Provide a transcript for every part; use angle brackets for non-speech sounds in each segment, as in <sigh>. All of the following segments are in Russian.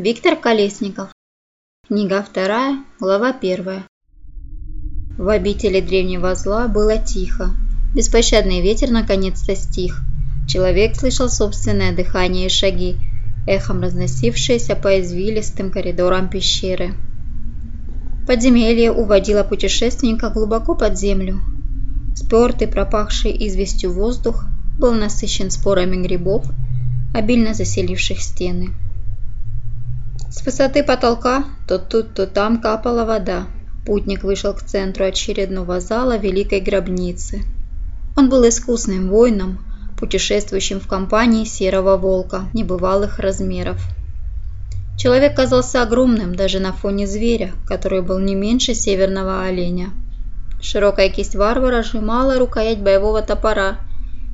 Виктор Колесников. Книга вторая, глава первая. В обители древнего зла было тихо. Беспощадный ветер наконец-то стих. Человек слышал собственное дыхание и шаги, эхом разносившиеся по извилистым коридорам пещеры. Подземелье уводило путешественника глубоко под землю. Спертый, пропахший известью воздух был насыщен спорами грибов, обильно заселивших стены. С высоты потолка то тут, то там капала вода. Путник вышел к центру очередного зала великой гробницы. Он был искусным воином, путешествующим в компании серого волка небывалых размеров. Человек казался огромным даже на фоне зверя, который был не меньше северного оленя. Широкая кисть варвара сжимала рукоять боевого топора,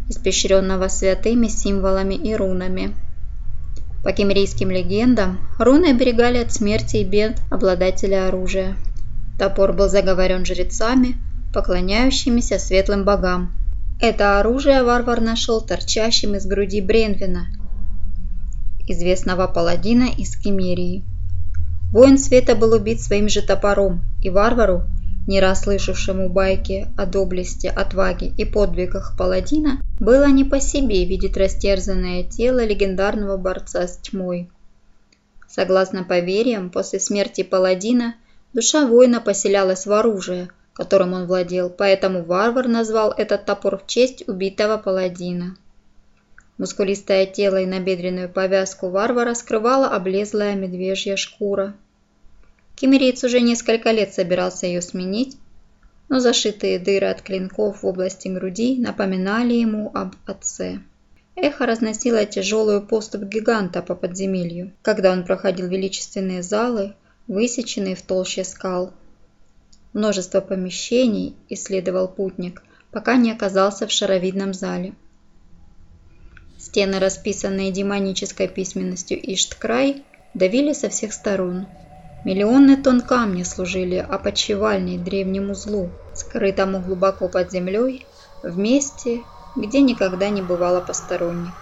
испещренного святыми символами и рунами. По кемерийским легендам, руны оберегали от смерти и бед обладателя оружия. Топор был заговорен жрецами, поклоняющимися светлым богам. Это оружие варвар нашел торчащим из груди Бренвина, известного паладина из Кемерии. Воин света был убит своим же топором, и варвару не раз слышавшему байки о доблести, отваге и подвигах паладина, было не по себе видеть растерзанное тело легендарного борца с тьмой. Согласно поверьям, после смерти паладина душа воина поселялась в оружие, которым он владел, поэтому варвар назвал этот топор в честь убитого паладина. Мускулистое тело и набедренную повязку варвара скрывала облезлая медвежья шкура – Кемериец уже несколько лет собирался ее сменить, но зашитые дыры от клинков в области груди напоминали ему об отце. Эхо разносило тяжелую поступ гиганта по подземелью, когда он проходил величественные залы, высеченные в толще скал. Множество помещений исследовал путник, пока не оказался в шаровидном зале. Стены, расписанные демонической письменностью Ишткрай, давили со всех сторон – Миллионы тонн камня служили опочивальней древнему злу, скрытому глубоко под землей, в месте, где никогда не бывало посторонних.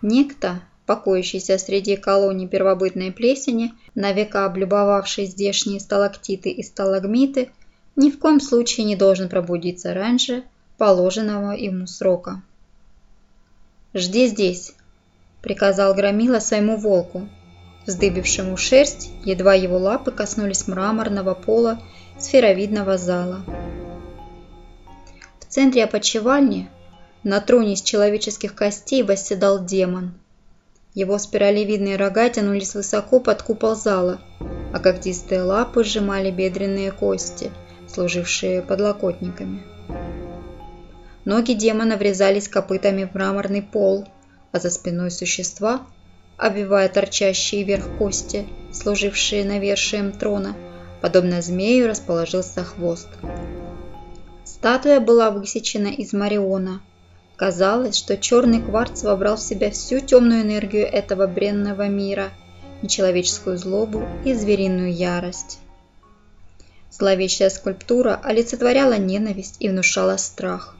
Некто, покоящийся среди колоний первобытной плесени, на века облюбовавший здешние сталактиты и сталагмиты, ни в коем случае не должен пробудиться раньше положенного ему срока. «Жди здесь», – приказал Громила своему волку, вздыбившему шерсть, едва его лапы коснулись мраморного пола сферовидного зала. В центре опочивальни на троне из человеческих костей восседал демон. Его спиралевидные рога тянулись высоко под купол зала, а когтистые лапы сжимали бедренные кости, служившие подлокотниками. Ноги демона врезались копытами в мраморный пол, а за спиной существа – обвивая торчащие вверх кости, служившие навершием трона, подобно змею расположился хвост. Статуя была высечена из мариона. Казалось, что черный кварц вобрал в себя всю темную энергию этого бренного мира, нечеловеческую злобу и звериную ярость. Зловещая скульптура олицетворяла ненависть и внушала страх.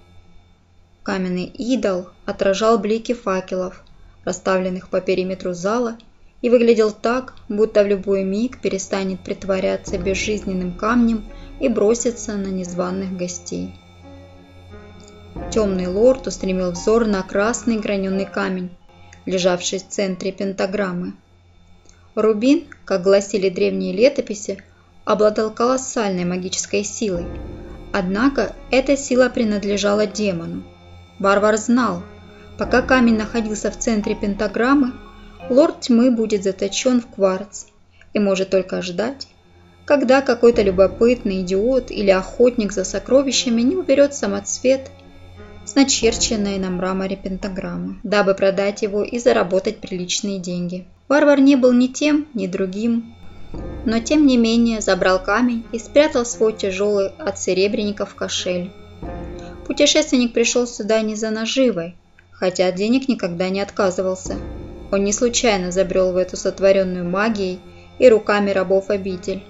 Каменный идол отражал блики факелов, расставленных по периметру зала, и выглядел так, будто в любой миг перестанет притворяться безжизненным камнем и бросится на незваных гостей. Темный лорд устремил взор на красный граненый камень, лежавший в центре пентаграммы. Рубин, как гласили древние летописи, обладал колоссальной магической силой. Однако эта сила принадлежала демону. Варвар знал, Пока камень находился в центре пентаграммы, лорд тьмы будет заточен в кварц и может только ждать, когда какой-то любопытный идиот или охотник за сокровищами не уберет самоцвет с начерченной на мраморе пентаграммы, дабы продать его и заработать приличные деньги. Варвар не был ни тем, ни другим, но тем не менее забрал камень и спрятал свой тяжелый от серебряников кошель. Путешественник пришел сюда не за наживой, хотя от денег никогда не отказывался. Он не случайно забрел в эту сотворенную магией и руками рабов обитель.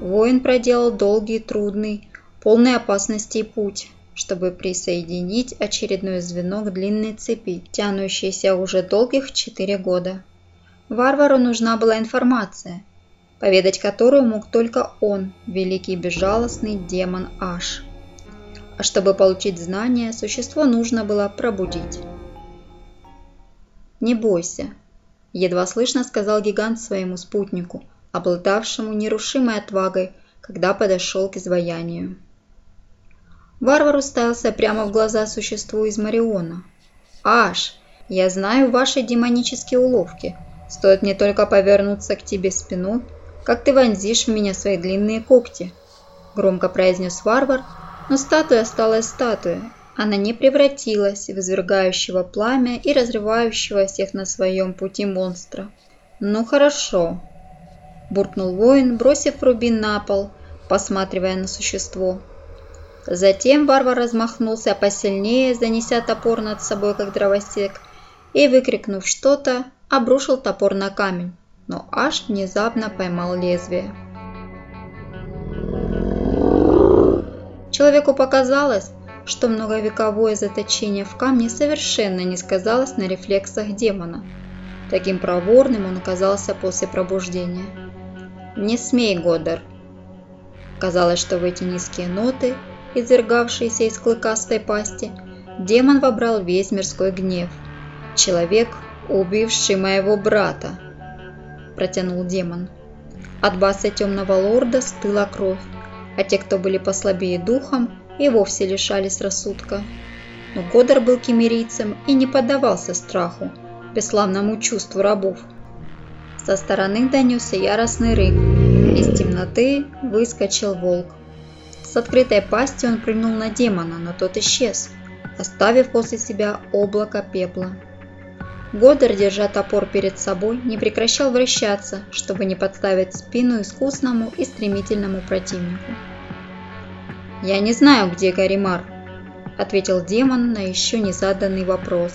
Воин проделал долгий, трудный, полный опасностей путь, чтобы присоединить очередное звено к длинной цепи, тянущейся уже долгих четыре года. Варвару нужна была информация, поведать которую мог только он, великий безжалостный демон Аш. А чтобы получить знания, существо нужно было пробудить. «Не бойся», – едва слышно сказал гигант своему спутнику, обладавшему нерушимой отвагой, когда подошел к изваянию. Варвар уставился прямо в глаза существу из Мариона. «Аш, я знаю ваши демонические уловки. Стоит мне только повернуться к тебе спиной, как ты вонзишь в меня свои длинные когти», – громко произнес варвар, но статуя осталась статуей. Она не превратилась в извергающего пламя и разрывающего всех на своем пути монстра. «Ну хорошо», – буркнул воин, бросив рубин на пол, посматривая на существо. Затем варвар размахнулся посильнее, занеся топор над собой, как дровосек, и, выкрикнув что-то, обрушил топор на камень, но аж внезапно поймал лезвие. Человеку показалось, что многовековое заточение в камне совершенно не сказалось на рефлексах демона. Таким проворным он оказался после пробуждения. «Не смей, Годар!» Казалось, что в эти низкие ноты, извергавшиеся из клыкастой пасти, демон вобрал весь мирской гнев. «Человек, убивший моего брата!» протянул демон. От баса темного лорда стыла кровь, а те, кто были послабее духом, и вовсе лишались рассудка. Но Годар был кемерийцем и не поддавался страху, бесславному чувству рабов. Со стороны донесся яростный рык, из темноты выскочил волк. С открытой пастью он прыгнул на демона, но тот исчез, оставив после себя облако пепла. Годдар, держа топор перед собой, не прекращал вращаться, чтобы не подставить спину искусному и стремительному противнику. «Я не знаю, где Гаримар», – ответил демон на еще не заданный вопрос.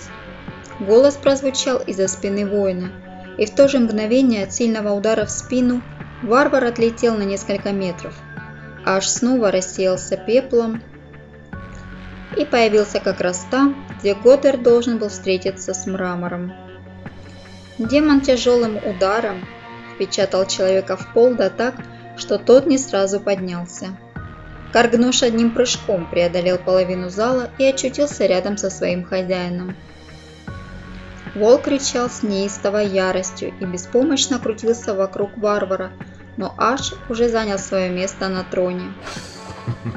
Голос прозвучал из-за спины воина, и в то же мгновение от сильного удара в спину варвар отлетел на несколько метров, аж снова рассеялся пеплом и появился как раз там, где Годер должен был встретиться с мрамором. Демон тяжелым ударом впечатал человека в пол да так, что тот не сразу поднялся. Каргнош одним прыжком преодолел половину зала и очутился рядом со своим хозяином. Волк кричал с неистовой яростью и беспомощно крутился вокруг варвара, но Аш уже занял свое место на троне.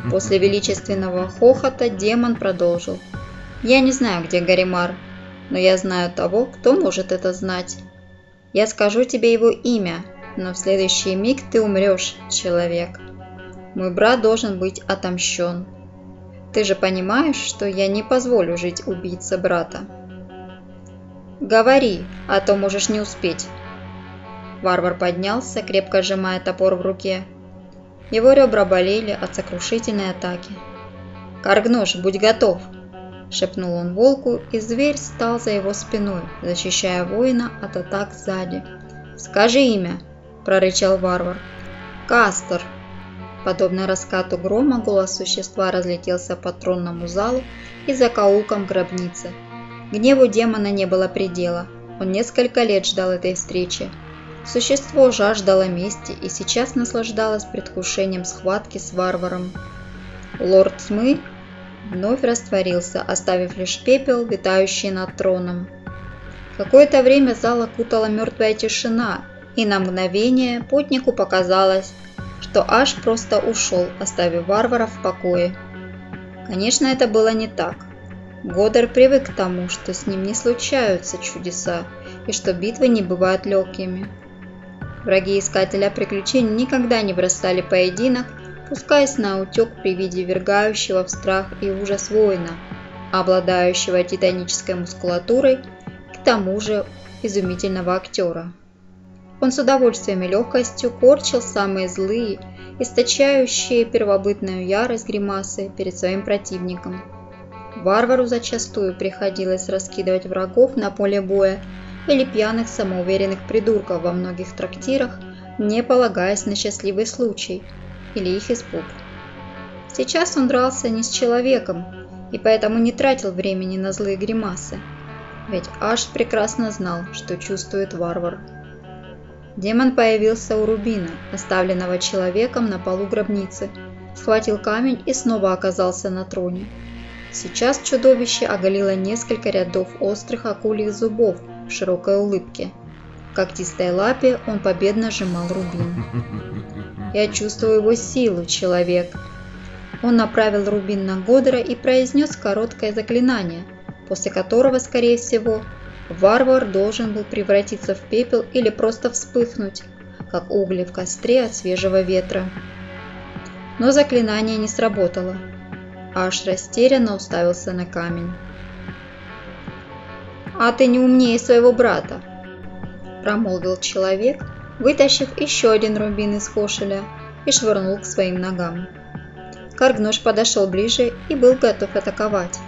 После величественного хохота демон продолжил. «Я не знаю, где Гаримар, но я знаю того, кто может это знать. Я скажу тебе его имя, но в следующий миг ты умрешь, человек». Мой брат должен быть отомщен. Ты же понимаешь, что я не позволю жить убийце брата. Говори, а то можешь не успеть. Варвар поднялся, крепко сжимая топор в руке. Его ребра болели от сокрушительной атаки. «Каргнош, будь готов!» – шепнул он волку, и зверь стал за его спиной, защищая воина от атак сзади. «Скажи имя!» – прорычал варвар. «Кастер!» Подобно раскату грома голос существа разлетелся по тронному залу и закоулкам гробницы. Гневу демона не было предела. Он несколько лет ждал этой встречи. Существо жаждало мести и сейчас наслаждалось предвкушением схватки с варваром. Лорд тьмы вновь растворился, оставив лишь пепел, витающий над троном. Какое-то время зал окутала мертвая тишина, и на мгновение путнику показалось, что Аш просто ушел, оставив варваров в покое. Конечно, это было не так. Годар привык к тому, что с ним не случаются чудеса, и что битвы не бывают легкими. Враги Искателя Приключений никогда не бросали поединок, пускаясь на утек при виде вергающего в страх и ужас воина, обладающего титанической мускулатурой, к тому же изумительного актера. Он с удовольствием и легкостью корчил самые злые, источающие первобытную ярость гримасы перед своим противником. Варвару зачастую приходилось раскидывать врагов на поле боя или пьяных самоуверенных придурков во многих трактирах, не полагаясь на счастливый случай или их испуг. Сейчас он дрался не с человеком и поэтому не тратил времени на злые гримасы, ведь Аш прекрасно знал, что чувствует варвар. Демон появился у Рубина, оставленного человеком на полу гробницы, схватил камень и снова оказался на троне. Сейчас чудовище оголило несколько рядов острых акульих зубов в широкой улыбке. В когтистой лапе он победно сжимал рубин. <laughs> «Я чувствую его силу, человек!» Он направил рубин на Годера и произнес короткое заклинание, после которого, скорее всего, варвар должен был превратиться в пепел или просто вспыхнуть, как угли в костре от свежего ветра. Но заклинание не сработало. Аш растерянно уставился на камень. «А ты не умнее своего брата!» Промолвил человек, вытащив еще один рубин из кошеля и швырнул к своим ногам. Каргнош подошел ближе и был готов атаковать.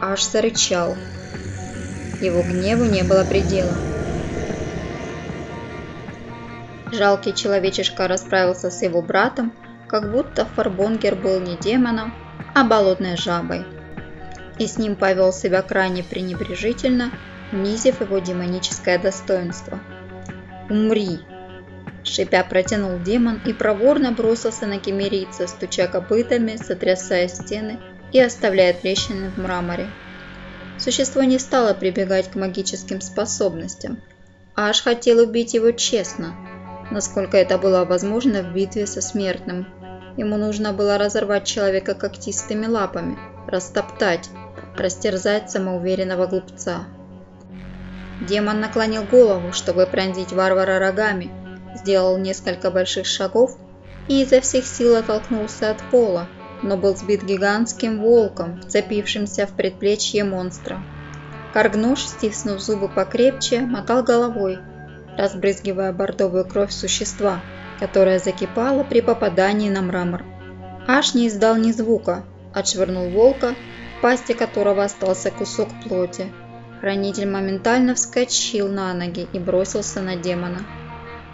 Аш зарычал. Его гневу не было предела. Жалкий человечишка расправился с его братом, как будто Фарбонгер был не демоном, а болотной жабой. И с ним повел себя крайне пренебрежительно, унизив его демоническое достоинство. «Умри!» Шипя протянул демон и проворно бросился на кемерийца, стуча копытами, сотрясая стены и оставляя трещины в мраморе. Существо не стало прибегать к магическим способностям, а аж хотел убить его честно, насколько это было возможно в битве со смертным. Ему нужно было разорвать человека когтистыми лапами, растоптать, растерзать самоуверенного глупца. Демон наклонил голову, чтобы пронзить варвара рогами, сделал несколько больших шагов и изо всех сил оттолкнулся от пола, но был сбит гигантским волком, запившимся в предплечье монстра. Каргнуш, стиснув зубы покрепче, мотал головой, разбрызгивая бордовую кровь существа – которая закипала при попадании на мрамор. Аш не издал ни звука, отшвырнул волка, в пасти которого остался кусок плоти. Хранитель моментально вскочил на ноги и бросился на демона.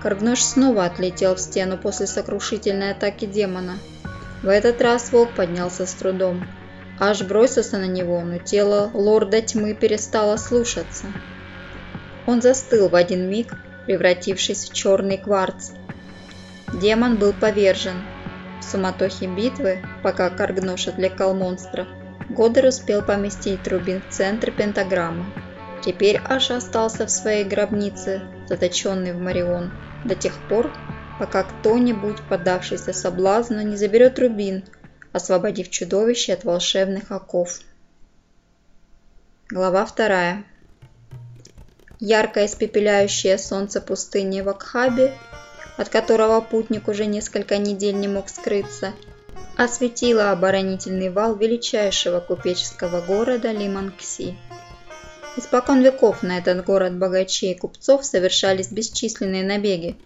Каргнош снова отлетел в стену после сокрушительной атаки демона. В этот раз волк поднялся с трудом. Аш бросился на него, но тело лорда тьмы перестало слушаться. Он застыл в один миг, превратившись в черный кварц, Демон был повержен. В суматохе битвы, пока Каргнош отвлекал монстра, Годер успел поместить Рубин в центр пентаграммы. Теперь Аш остался в своей гробнице, заточенный в Марион, до тех пор, пока кто-нибудь, поддавшийся соблазну, не заберет Рубин, освободив чудовище от волшебных оков. Глава вторая. Яркое испепеляющее солнце пустыни в Акхабе от которого путник уже несколько недель не мог скрыться, осветила оборонительный вал величайшего купеческого города Лиманкси. Испокон веков на этот город богачей и купцов совершались бесчисленные набеги,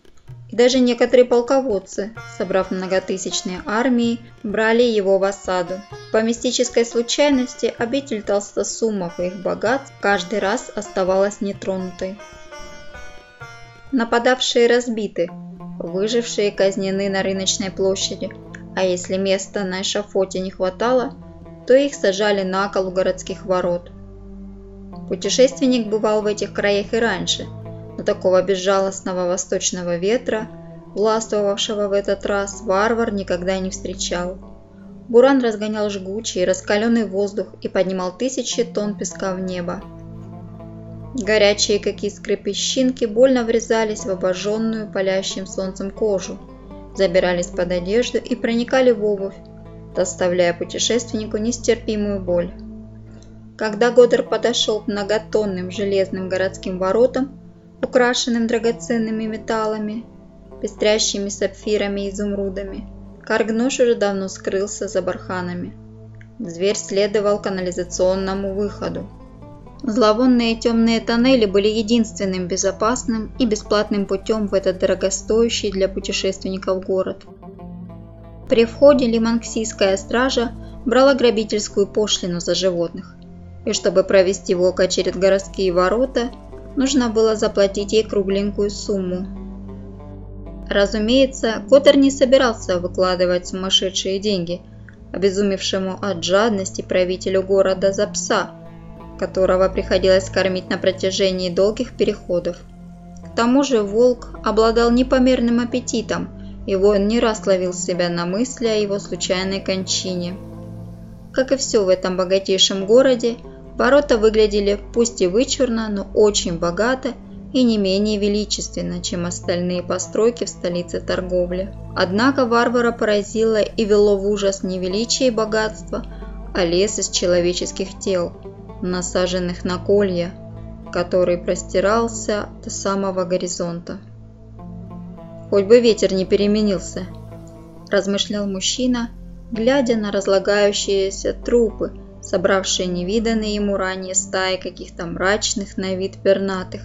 и даже некоторые полководцы, собрав многотысячные армии, брали его в осаду. По мистической случайности обитель толстосумов и их богатств каждый раз оставалась нетронутой. Нападавшие разбиты, Выжившие казнены на рыночной площади, а если места на эшафоте не хватало, то их сажали на кол городских ворот. Путешественник бывал в этих краях и раньше, но такого безжалостного восточного ветра, властвовавшего в этот раз, варвар никогда не встречал. Буран разгонял жгучий, раскаленный воздух и поднимал тысячи тонн песка в небо. Горячие, как искры песчинки, больно врезались в обожженную палящим солнцем кожу, забирались под одежду и проникали в обувь, доставляя путешественнику нестерпимую боль. Когда Годер подошел к многотонным железным городским воротам, украшенным драгоценными металлами, пестрящими сапфирами и изумрудами, Каргнош уже давно скрылся за барханами. Зверь следовал канализационному выходу, Зловонные темные тоннели были единственным безопасным и бесплатным путем в этот дорогостоящий для путешественников город. При входе лиманксийская стража брала грабительскую пошлину за животных, и чтобы провести волка через городские ворота, нужно было заплатить ей кругленькую сумму. Разумеется, Коттер не собирался выкладывать сумасшедшие деньги обезумевшему от жадности правителю города за пса – которого приходилось кормить на протяжении долгих переходов. К тому же волк обладал непомерным аппетитом, и воин не раз ловил себя на мысли о его случайной кончине. Как и все в этом богатейшем городе, ворота выглядели пусть и вычурно, но очень богато и не менее величественно, чем остальные постройки в столице торговли. Однако варвара поразило и вело в ужас не величие и богатство, а лес из человеческих тел, насаженных на колья, который простирался до самого горизонта. «Хоть бы ветер не переменился», – размышлял мужчина, глядя на разлагающиеся трупы, собравшие невиданные ему ранее стаи каких-то мрачных на вид пернатых,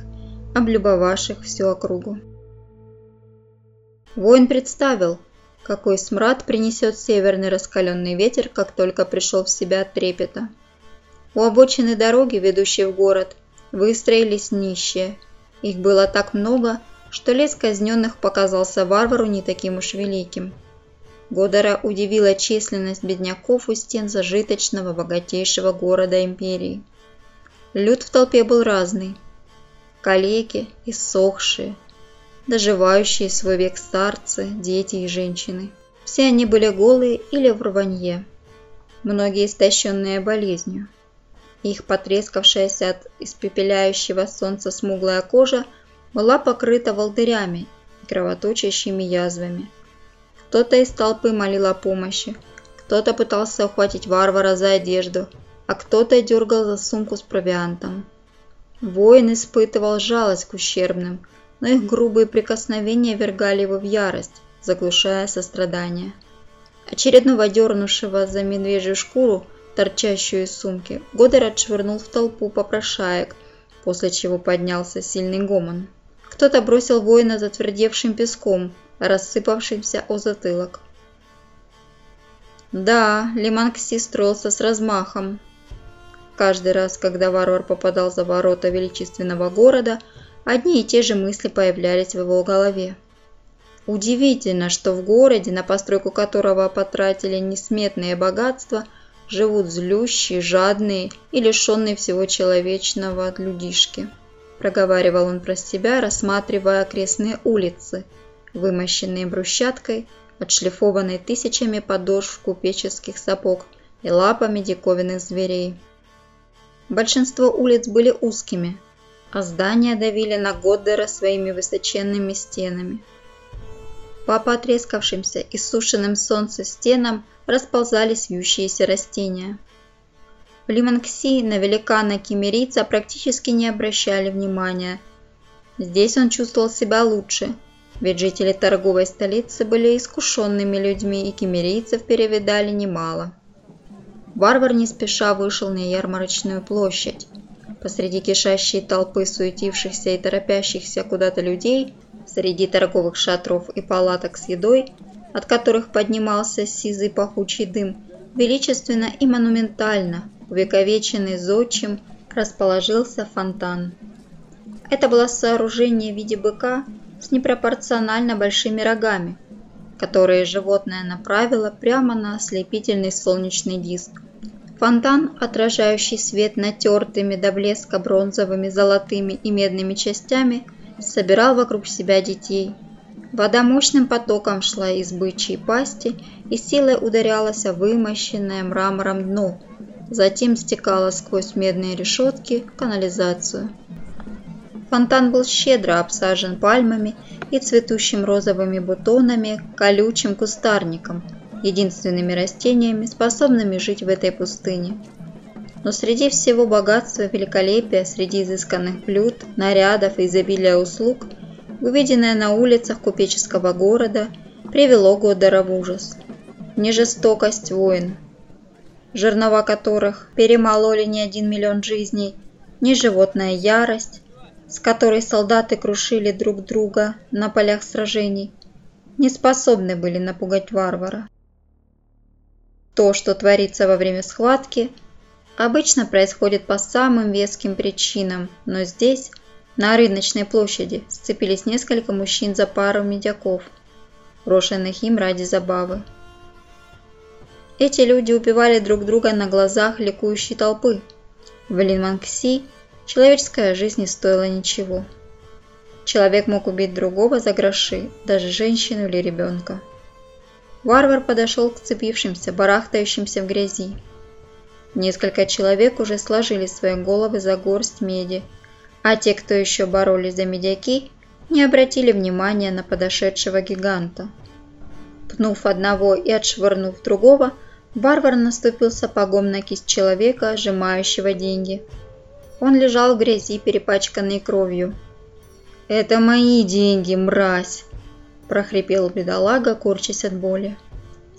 облюбовавших всю округу. Воин представил, какой смрад принесет северный раскаленный ветер, как только пришел в себя от трепета. У обочины дороги, ведущей в город, выстроились нищие. Их было так много, что лес казненных показался варвару не таким уж великим. Годора удивила численность бедняков у стен зажиточного, богатейшего города империи. Люд в толпе был разный. Калеки, иссохшие, доживающие свой век старцы, дети и женщины. Все они были голые или в рванье, многие истощенные болезнью. Их потрескавшаяся от испепеляющего солнца смуглая кожа была покрыта волдырями и кровоточащими язвами. Кто-то из толпы молил о помощи, кто-то пытался ухватить варвара за одежду, а кто-то дергал за сумку с провиантом. Воин испытывал жалость к ущербным, но их грубые прикосновения вергали его в ярость, заглушая сострадание. Очередного дернувшего за медвежью шкуру – торчащую из сумки, Годер отшвырнул в толпу попрошаек, после чего поднялся сильный гомон. Кто-то бросил воина затвердевшим песком, рассыпавшимся о затылок. Да, Лиманкси строился с размахом. Каждый раз, когда варвар попадал за ворота величественного города, одни и те же мысли появлялись в его голове. Удивительно, что в городе, на постройку которого потратили несметные богатства – живут злющие, жадные и лишенные всего человечного людишки. Проговаривал он про себя, рассматривая окрестные улицы, вымощенные брусчаткой, отшлифованные тысячами подошв купеческих сапог и лапами диковинных зверей. Большинство улиц были узкими, а здания давили на Годдера своими высоченными стенами. По потрескавшимся и сушеным солнце стенам расползались вьющиеся растения. В Лиманкси на великана кемерийца практически не обращали внимания. Здесь он чувствовал себя лучше, ведь жители торговой столицы были искушенными людьми и кемерийцев перевидали немало. Варвар не спеша вышел на ярмарочную площадь. Посреди кишащей толпы суетившихся и торопящихся куда-то людей, среди торговых шатров и палаток с едой, от которых поднимался сизый пахучий дым, величественно и монументально, увековеченный зодчим, расположился фонтан. Это было сооружение в виде быка с непропорционально большими рогами, которые животное направило прямо на ослепительный солнечный диск. Фонтан, отражающий свет натертыми до блеска бронзовыми, золотыми и медными частями, собирал вокруг себя детей – Вода мощным потоком шла из бычьей пасти и силой ударялась о вымощенное мрамором дно, затем стекала сквозь медные решетки в канализацию. Фонтан был щедро обсажен пальмами и цветущим розовыми бутонами, колючим кустарником, единственными растениями, способными жить в этой пустыне. Но среди всего богатства и великолепия, среди изысканных блюд, нарядов и изобилия услуг – увиденное на улицах купеческого города, привело Годдера в ужас. Не жестокость войн, жернова которых перемололи не один миллион жизней, не животная ярость, с которой солдаты крушили друг друга на полях сражений, не способны были напугать варвара. То, что творится во время схватки, обычно происходит по самым веским причинам, но здесь на рыночной площади сцепились несколько мужчин за пару медяков, брошенных им ради забавы. Эти люди убивали друг друга на глазах ликующей толпы. В Линманкси человеческая жизнь не стоила ничего. Человек мог убить другого за гроши, даже женщину или ребенка. Варвар подошел к цепившимся, барахтающимся в грязи. Несколько человек уже сложили свои головы за горсть меди, а те, кто еще боролись за медяки, не обратили внимания на подошедшего гиганта. Пнув одного и отшвырнув другого, варвар наступил сапогом на кисть человека, сжимающего деньги. Он лежал в грязи, перепачканный кровью. «Это мои деньги, мразь!» – прохрипел бедолага, корчась от боли.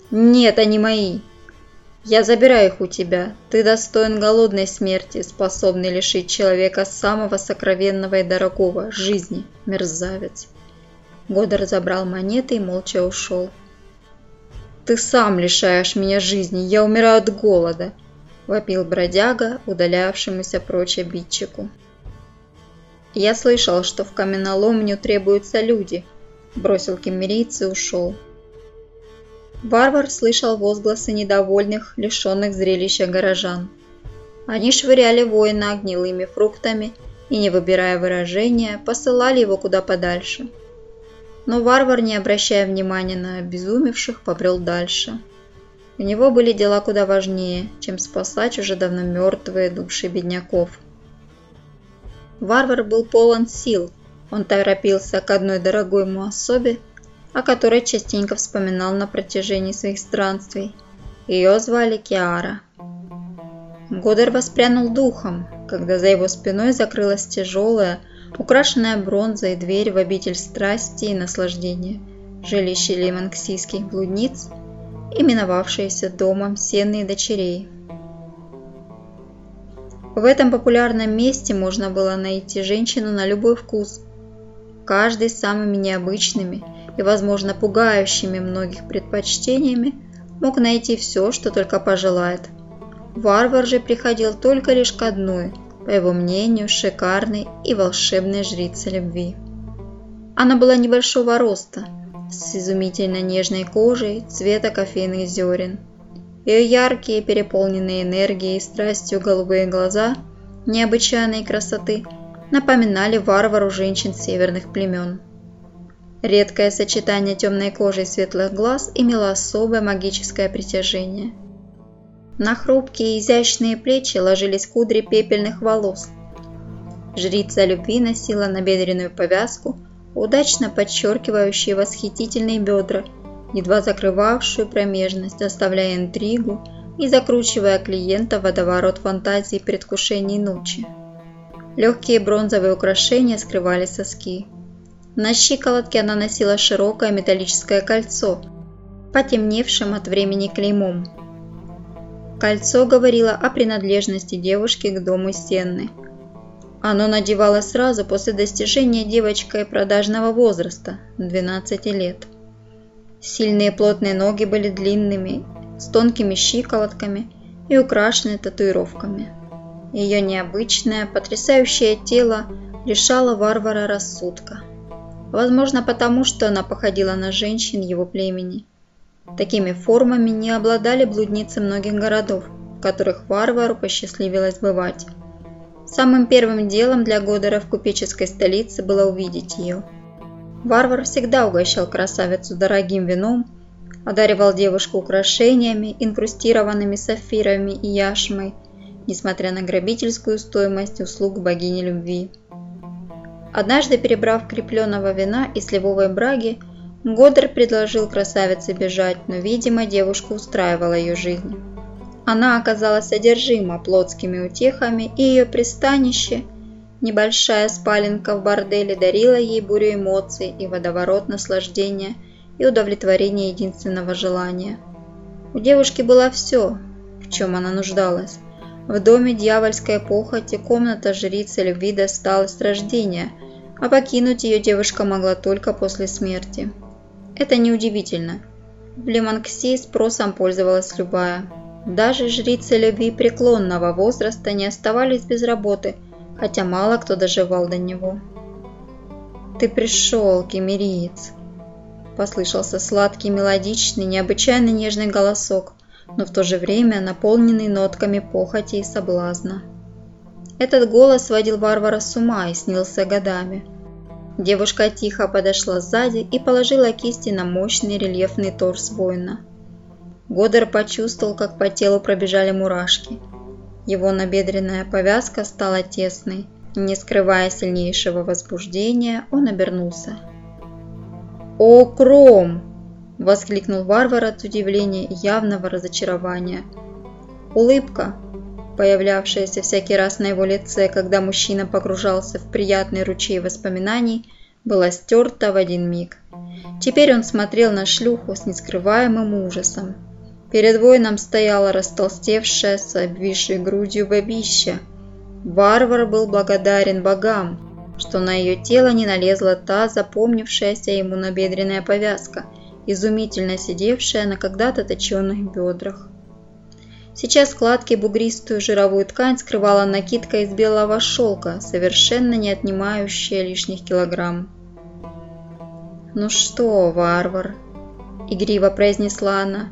«Нет, они мои!» Я забираю их у тебя. Ты достоин голодной смерти, способный лишить человека самого сокровенного и дорогого – жизни, мерзавец. Годор забрал монеты и молча ушел. Ты сам лишаешь меня жизни, я умираю от голода, вопил бродяга, удалявшемуся прочь обидчику. Я слышал, что в каменоломню требуются люди, бросил кемерийц и ушел. Варвар слышал возгласы недовольных, лишенных зрелища горожан. Они швыряли воина гнилыми фруктами и, не выбирая выражения, посылали его куда подальше. Но варвар, не обращая внимания на обезумевших, побрел дальше. У него были дела куда важнее, чем спасать уже давно мертвые души бедняков. Варвар был полон сил, он торопился к одной дорогой ему особе, о которой частенько вспоминал на протяжении своих странствий. Ее звали Киара. Годер воспрянул духом, когда за его спиной закрылась тяжелая, украшенная бронзой дверь в обитель страсти и наслаждения, жилище лимонксийских блудниц, именовавшееся домом Сенны и дочерей. В этом популярном месте можно было найти женщину на любой вкус, каждый с самыми необычными – и, возможно, пугающими многих предпочтениями, мог найти все, что только пожелает. Варвар же приходил только лишь к одной, по его мнению, шикарной и волшебной жрице любви. Она была небольшого роста, с изумительно нежной кожей цвета кофейных зерен. Ее яркие, переполненные энергией и страстью голубые глаза необычайной красоты напоминали варвару женщин северных племен. Редкое сочетание темной кожи и светлых глаз имело особое магическое притяжение. На хрупкие изящные плечи ложились кудри пепельных волос. Жрица любви носила набедренную повязку, удачно подчеркивающую восхитительные бедра, едва закрывавшую промежность, оставляя интригу и закручивая клиента в водоворот фантазии предвкушений ночи. Легкие бронзовые украшения скрывали соски. На щиколотке она носила широкое металлическое кольцо, потемневшим от времени клеймом. Кольцо говорило о принадлежности девушки к дому Сенны. Оно надевалось сразу после достижения девочкой продажного возраста – 12 лет. Сильные плотные ноги были длинными, с тонкими щиколотками и украшены татуировками. Ее необычное, потрясающее тело лишало варвара рассудка – Возможно, потому что она походила на женщин его племени. Такими формами не обладали блудницы многих городов, в которых варвару посчастливилось бывать. Самым первым делом для Годора в купеческой столице было увидеть ее. Варвар всегда угощал красавицу дорогим вином, одаривал девушку украшениями, инкрустированными сафирами и яшмой, несмотря на грабительскую стоимость услуг богини любви. Однажды, перебрав крепленного вина и сливовой браги, Годер предложил красавице бежать, но, видимо, девушку устраивала ее жизнь. Она оказалась одержима плотскими утехами, и ее пристанище, небольшая спаленка в борделе, дарила ей бурю эмоций и водоворот наслаждения и удовлетворения единственного желания. У девушки было все, в чем она нуждалась. В доме дьявольской похоти комната жрицы любви досталась с рождения, а покинуть ее девушка могла только после смерти. Это неудивительно. В Леманкси спросом пользовалась любая. Даже жрицы любви преклонного возраста не оставались без работы, хотя мало кто доживал до него. «Ты пришел, кемериец!» Послышался сладкий, мелодичный, необычайно нежный голосок, но в то же время наполненный нотками похоти и соблазна. Этот голос сводил варвара с ума и снился годами. Девушка тихо подошла сзади и положила кисти на мощный рельефный торс воина. Годер почувствовал, как по телу пробежали мурашки. Его набедренная повязка стала тесной. Не скрывая сильнейшего возбуждения, он обернулся. «О, Кром!» – воскликнул варвар от удивления и явного разочарования. Улыбка, появлявшаяся всякий раз на его лице, когда мужчина погружался в приятный ручей воспоминаний, была стерта в один миг. Теперь он смотрел на шлюху с нескрываемым ужасом. Перед воином стояла растолстевшая с обвисшей грудью бабища. Варвар был благодарен богам, что на ее тело не налезла та запомнившаяся ему набедренная повязка, изумительно сидевшая на когда-то точенных бедрах. Сейчас складки бугристую жировую ткань скрывала накидка из белого шелка, совершенно не отнимающая лишних килограмм. «Ну что, варвар?» – игриво произнесла она.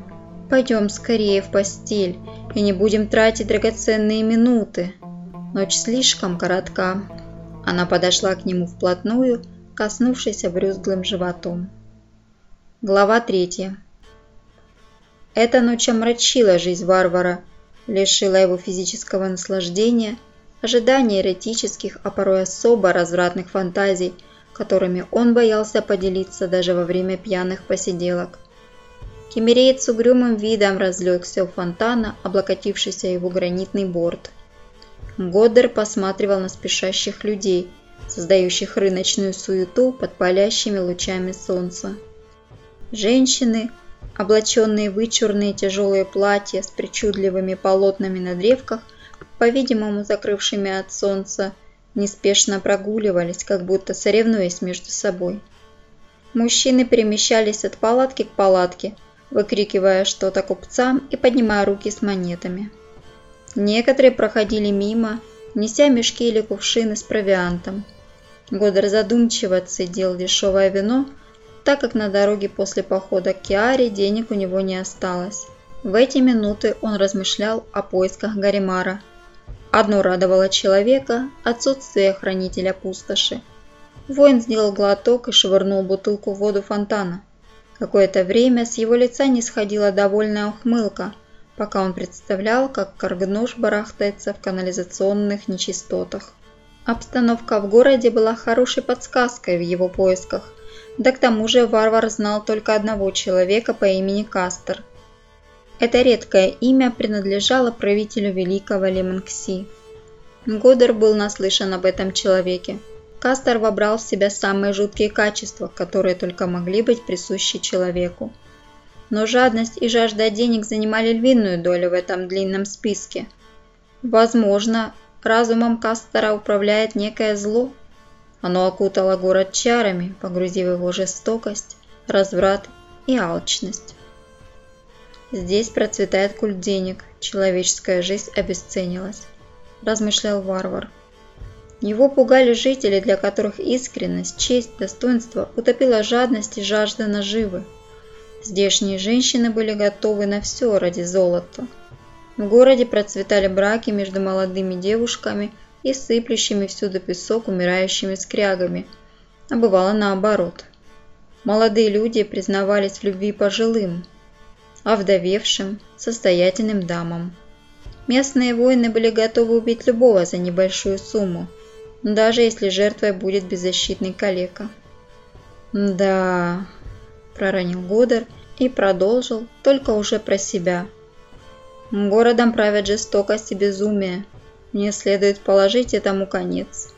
«Пойдем скорее в постель и не будем тратить драгоценные минуты. Ночь слишком коротка». Она подошла к нему вплотную, коснувшись обрюзглым животом. Глава третья. Эта ночь омрачила жизнь варвара, лишила его физического наслаждения, ожидания эротических, а порой особо развратных фантазий, которыми он боялся поделиться даже во время пьяных посиделок. Кемереец с угрюмым видом разлегся у фонтана, облокотившийся его гранитный борт. Годдер посматривал на спешащих людей, создающих рыночную суету под палящими лучами солнца. Женщины, облаченные в вычурные тяжелые платья с причудливыми полотнами на древках, по-видимому закрывшими от солнца, неспешно прогуливались, как будто соревнуясь между собой. Мужчины перемещались от палатки к палатке, выкрикивая что-то купцам и поднимая руки с монетами. Некоторые проходили мимо, неся мешки или кувшины с провиантом. Годер задумчиво цедил дешевое вино, так как на дороге после похода к Киаре денег у него не осталось. В эти минуты он размышлял о поисках Гаримара. Одно радовало человека – отсутствие хранителя пустоши. Воин сделал глоток и швырнул бутылку в воду фонтана. Какое-то время с его лица не сходила довольная ухмылка, пока он представлял, как Каргнуш барахтается в канализационных нечистотах. Обстановка в городе была хорошей подсказкой в его поисках, да к тому же варвар знал только одного человека по имени Кастер. Это редкое имя принадлежало правителю великого Лемонкси. Годер был наслышан об этом человеке. Кастер вобрал в себя самые жуткие качества, которые только могли быть присущи человеку. Но жадность и жажда денег занимали львиную долю в этом длинном списке. Возможно, разумом Кастера управляет некое зло, оно окутало город чарами, погрузив его жестокость, разврат и алчность. Здесь процветает культ денег, человеческая жизнь обесценилась, размышлял варвар. Его пугали жители, для которых искренность, честь, достоинство утопила жадность и жажда наживы. Здешние женщины были готовы на все ради золота. В городе процветали браки между молодыми девушками – и сыплющими всюду песок умирающими скрягами, а бывало наоборот. Молодые люди признавались в любви пожилым, а вдовевшим – состоятельным дамам. Местные воины были готовы убить любого за небольшую сумму, даже если жертвой будет беззащитный калека. «Да...» – проронил Годер и продолжил, только уже про себя. «Городом правят жестокость и безумие, мне следует положить этому конец.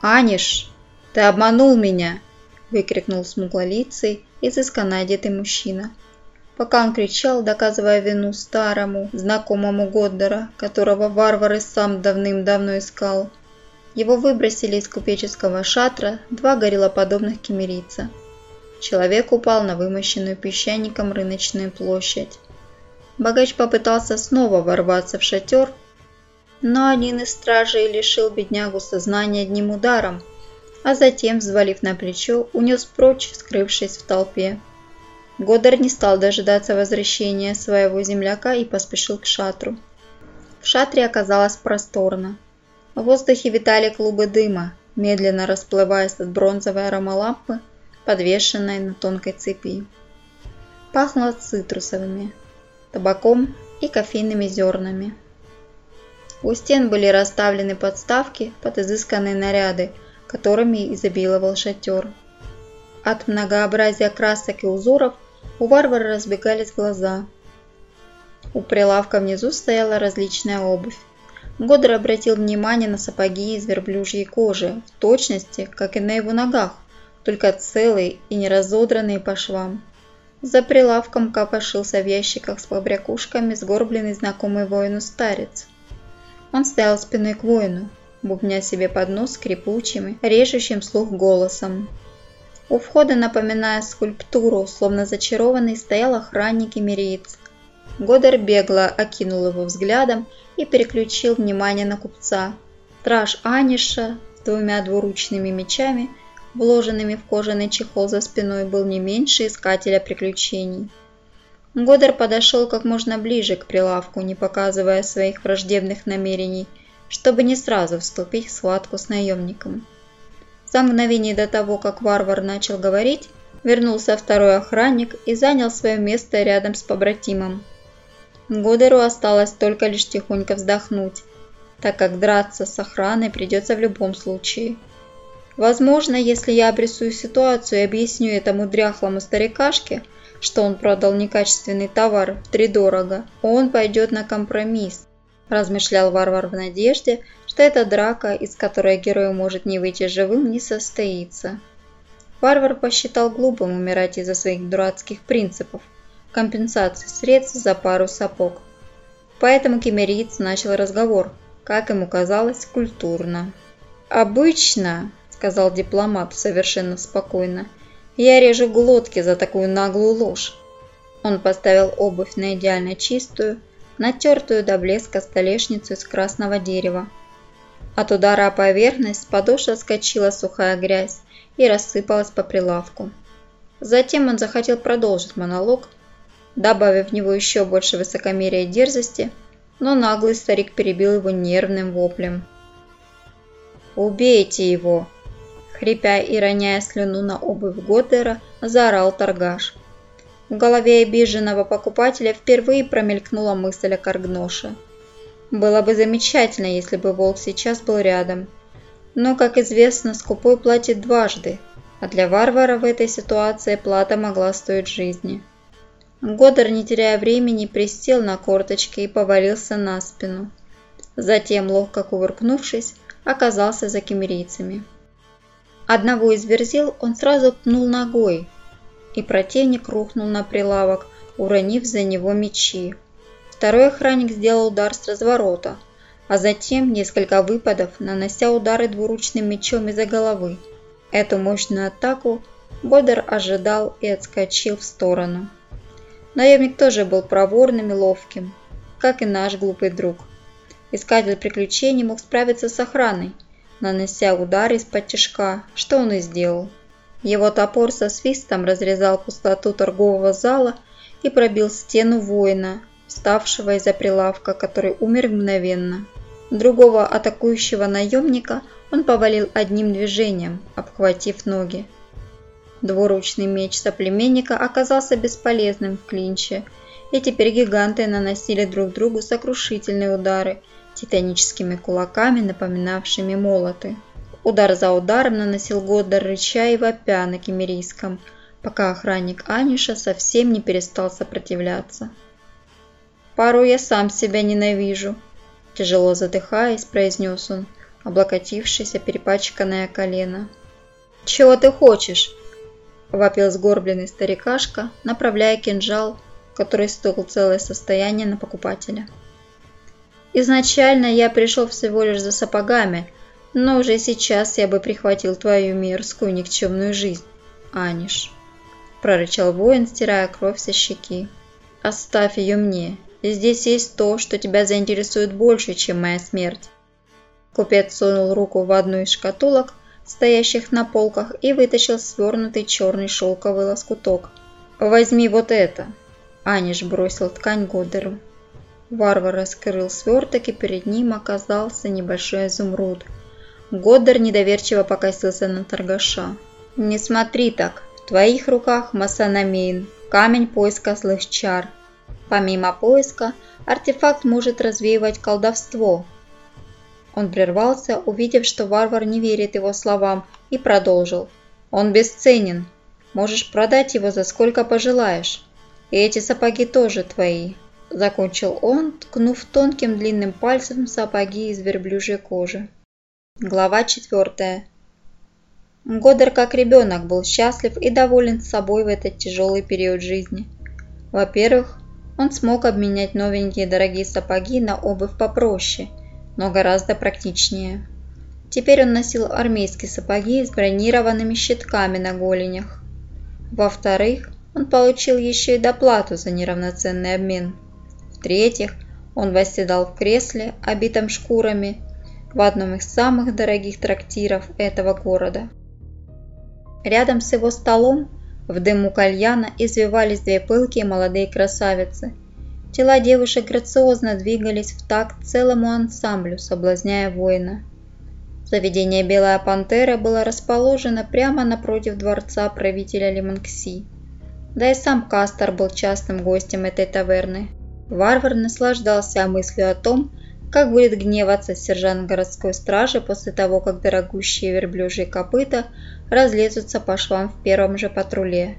«Аниш, ты обманул меня!» – выкрикнул смуглолицый, изысканно одетый мужчина. Пока он кричал, доказывая вину старому, знакомому Годдера, которого варвары сам давным-давно искал, его выбросили из купеческого шатра два гориллоподобных кемерийца. Человек упал на вымощенную песчаником рыночную площадь. Богач попытался снова ворваться в шатер, но один из стражей лишил беднягу сознания одним ударом, а затем, взвалив на плечо, унес прочь, скрывшись в толпе. Годар не стал дожидаться возвращения своего земляка и поспешил к шатру. В шатре оказалось просторно. В воздухе витали клубы дыма, медленно расплываясь от бронзовой аромалампы, подвешенной на тонкой цепи. Пахло цитрусовыми, табаком и кофейными зернами. У стен были расставлены подставки под изысканные наряды, которыми изобиловал шатер. От многообразия красок и узоров у варвара разбегались глаза. У прилавка внизу стояла различная обувь. Годер обратил внимание на сапоги из верблюжьей кожи, в точности, как и на его ногах, только целые и не разодранные по швам. За прилавком копошился в ящиках с побрякушками сгорбленный знакомый воину старец. Он стоял спиной к воину, бубня себе под нос скрипучим, режущим слух голосом. У входа, напоминая скульптуру, словно зачарованный, стоял охранник и мириец. Годер бегло окинул его взглядом и переключил внимание на купца. Страж Аниша с двумя двуручными мечами – вложенными в кожаный чехол за спиной, был не меньше искателя приключений. Годер подошел как можно ближе к прилавку, не показывая своих враждебных намерений, чтобы не сразу вступить в схватку с наемником. За мгновение до того, как варвар начал говорить, вернулся второй охранник и занял свое место рядом с побратимом. Годеру осталось только лишь тихонько вздохнуть, так как драться с охраной придется в любом случае – Возможно, если я обрисую ситуацию и объясню этому дряхлому старикашке, что он продал некачественный товар втридорого, он пойдет на компромисс, размышлял варвар в надежде, что эта драка, из которой герой может не выйти живым, не состоится. Варвар посчитал глупым умирать из-за своих дурацких принципов, компенсации средств за пару сапог. Поэтому кемериец начал разговор, как ему казалось, культурно. Обычно сказал дипломат совершенно спокойно. Я режу глотки за такую наглую ложь. Он поставил обувь на идеально чистую, натертую до блеска столешницу из красного дерева. От удара о поверхность с подошвы отскочила сухая грязь и рассыпалась по прилавку. Затем он захотел продолжить монолог, добавив в него еще больше высокомерия и дерзости, но наглый старик перебил его нервным воплем. «Убейте его!» Хрипя и роняя слюну на обувь Годдера, заорал торгаш. В голове обиженного покупателя впервые промелькнула мысль о Каргноше. Было бы замечательно, если бы волк сейчас был рядом. Но, как известно, скупой платит дважды, а для варвара в этой ситуации плата могла стоить жизни. Годдар, не теряя времени, присел на корточки и повалился на спину. Затем, ловко кувыркнувшись, оказался за кемерийцами. Одного из верзил он сразу пнул ногой, и противник рухнул на прилавок, уронив за него мечи. Второй охранник сделал удар с разворота, а затем несколько выпадов, нанося удары двуручным мечом из-за головы. Эту мощную атаку Бодер ожидал и отскочил в сторону. Наемник тоже был проворным и ловким, как и наш глупый друг. Искатель приключений мог справиться с охраной, нанося удар из-под тяжка, что он и сделал. Его топор со свистом разрезал пустоту торгового зала и пробил стену воина, вставшего из-за прилавка, который умер мгновенно. Другого атакующего наемника он повалил одним движением, обхватив ноги. Двуручный меч соплеменника оказался бесполезным в клинче, и теперь гиганты наносили друг другу сокрушительные удары – титаническими кулаками, напоминавшими молоты. Удар за ударом наносил Годдар рыча и вопя на кемерийском, пока охранник Аниша совсем не перестал сопротивляться. «Порой я сам себя ненавижу», – тяжело задыхаясь, произнес он, облокотившись о перепачканное колено. «Чего ты хочешь?» – вопил сгорбленный старикашка, направляя кинжал, который стоил целое состояние на покупателя. Изначально я пришел всего лишь за сапогами, но уже сейчас я бы прихватил твою мерзкую никчемную жизнь, Аниш. Прорычал воин, стирая кровь со щеки. Оставь ее мне. Здесь есть то, что тебя заинтересует больше, чем моя смерть. Купец сунул руку в одну из шкатулок, стоящих на полках, и вытащил свернутый черный шелковый лоскуток. «Возьми вот это!» Аниш бросил ткань Годеру. Варвар раскрыл сверток, и перед ним оказался небольшой изумруд. Годдар недоверчиво покосился на торгаша. «Не смотри так. В твоих руках Масанамейн, камень поиска злых чар. Помимо поиска, артефакт может развеивать колдовство». Он прервался, увидев, что варвар не верит его словам, и продолжил. «Он бесценен. Можешь продать его за сколько пожелаешь. И эти сапоги тоже твои. Закончил он, ткнув тонким длинным пальцем сапоги из верблюжьей кожи. Глава четвертая. Годер как ребенок был счастлив и доволен собой в этот тяжелый период жизни. Во-первых, он смог обменять новенькие дорогие сапоги на обувь попроще, но гораздо практичнее. Теперь он носил армейские сапоги с бронированными щитками на голенях. Во-вторых, он получил еще и доплату за неравноценный обмен. В-третьих, он восседал в кресле, обитом шкурами, в одном из самых дорогих трактиров этого города. Рядом с его столом в дыму кальяна извивались две пылкие молодые красавицы. Тела девушек грациозно двигались в такт целому ансамблю, соблазняя воина. Заведение «Белая пантера» было расположено прямо напротив дворца правителя Лимонкси. Да и сам Кастер был частым гостем этой таверны. Варвар наслаждался мыслью о том, как будет гневаться сержант городской стражи после того, как дорогущие верблюжьи копыта разлезутся по швам в первом же патруле.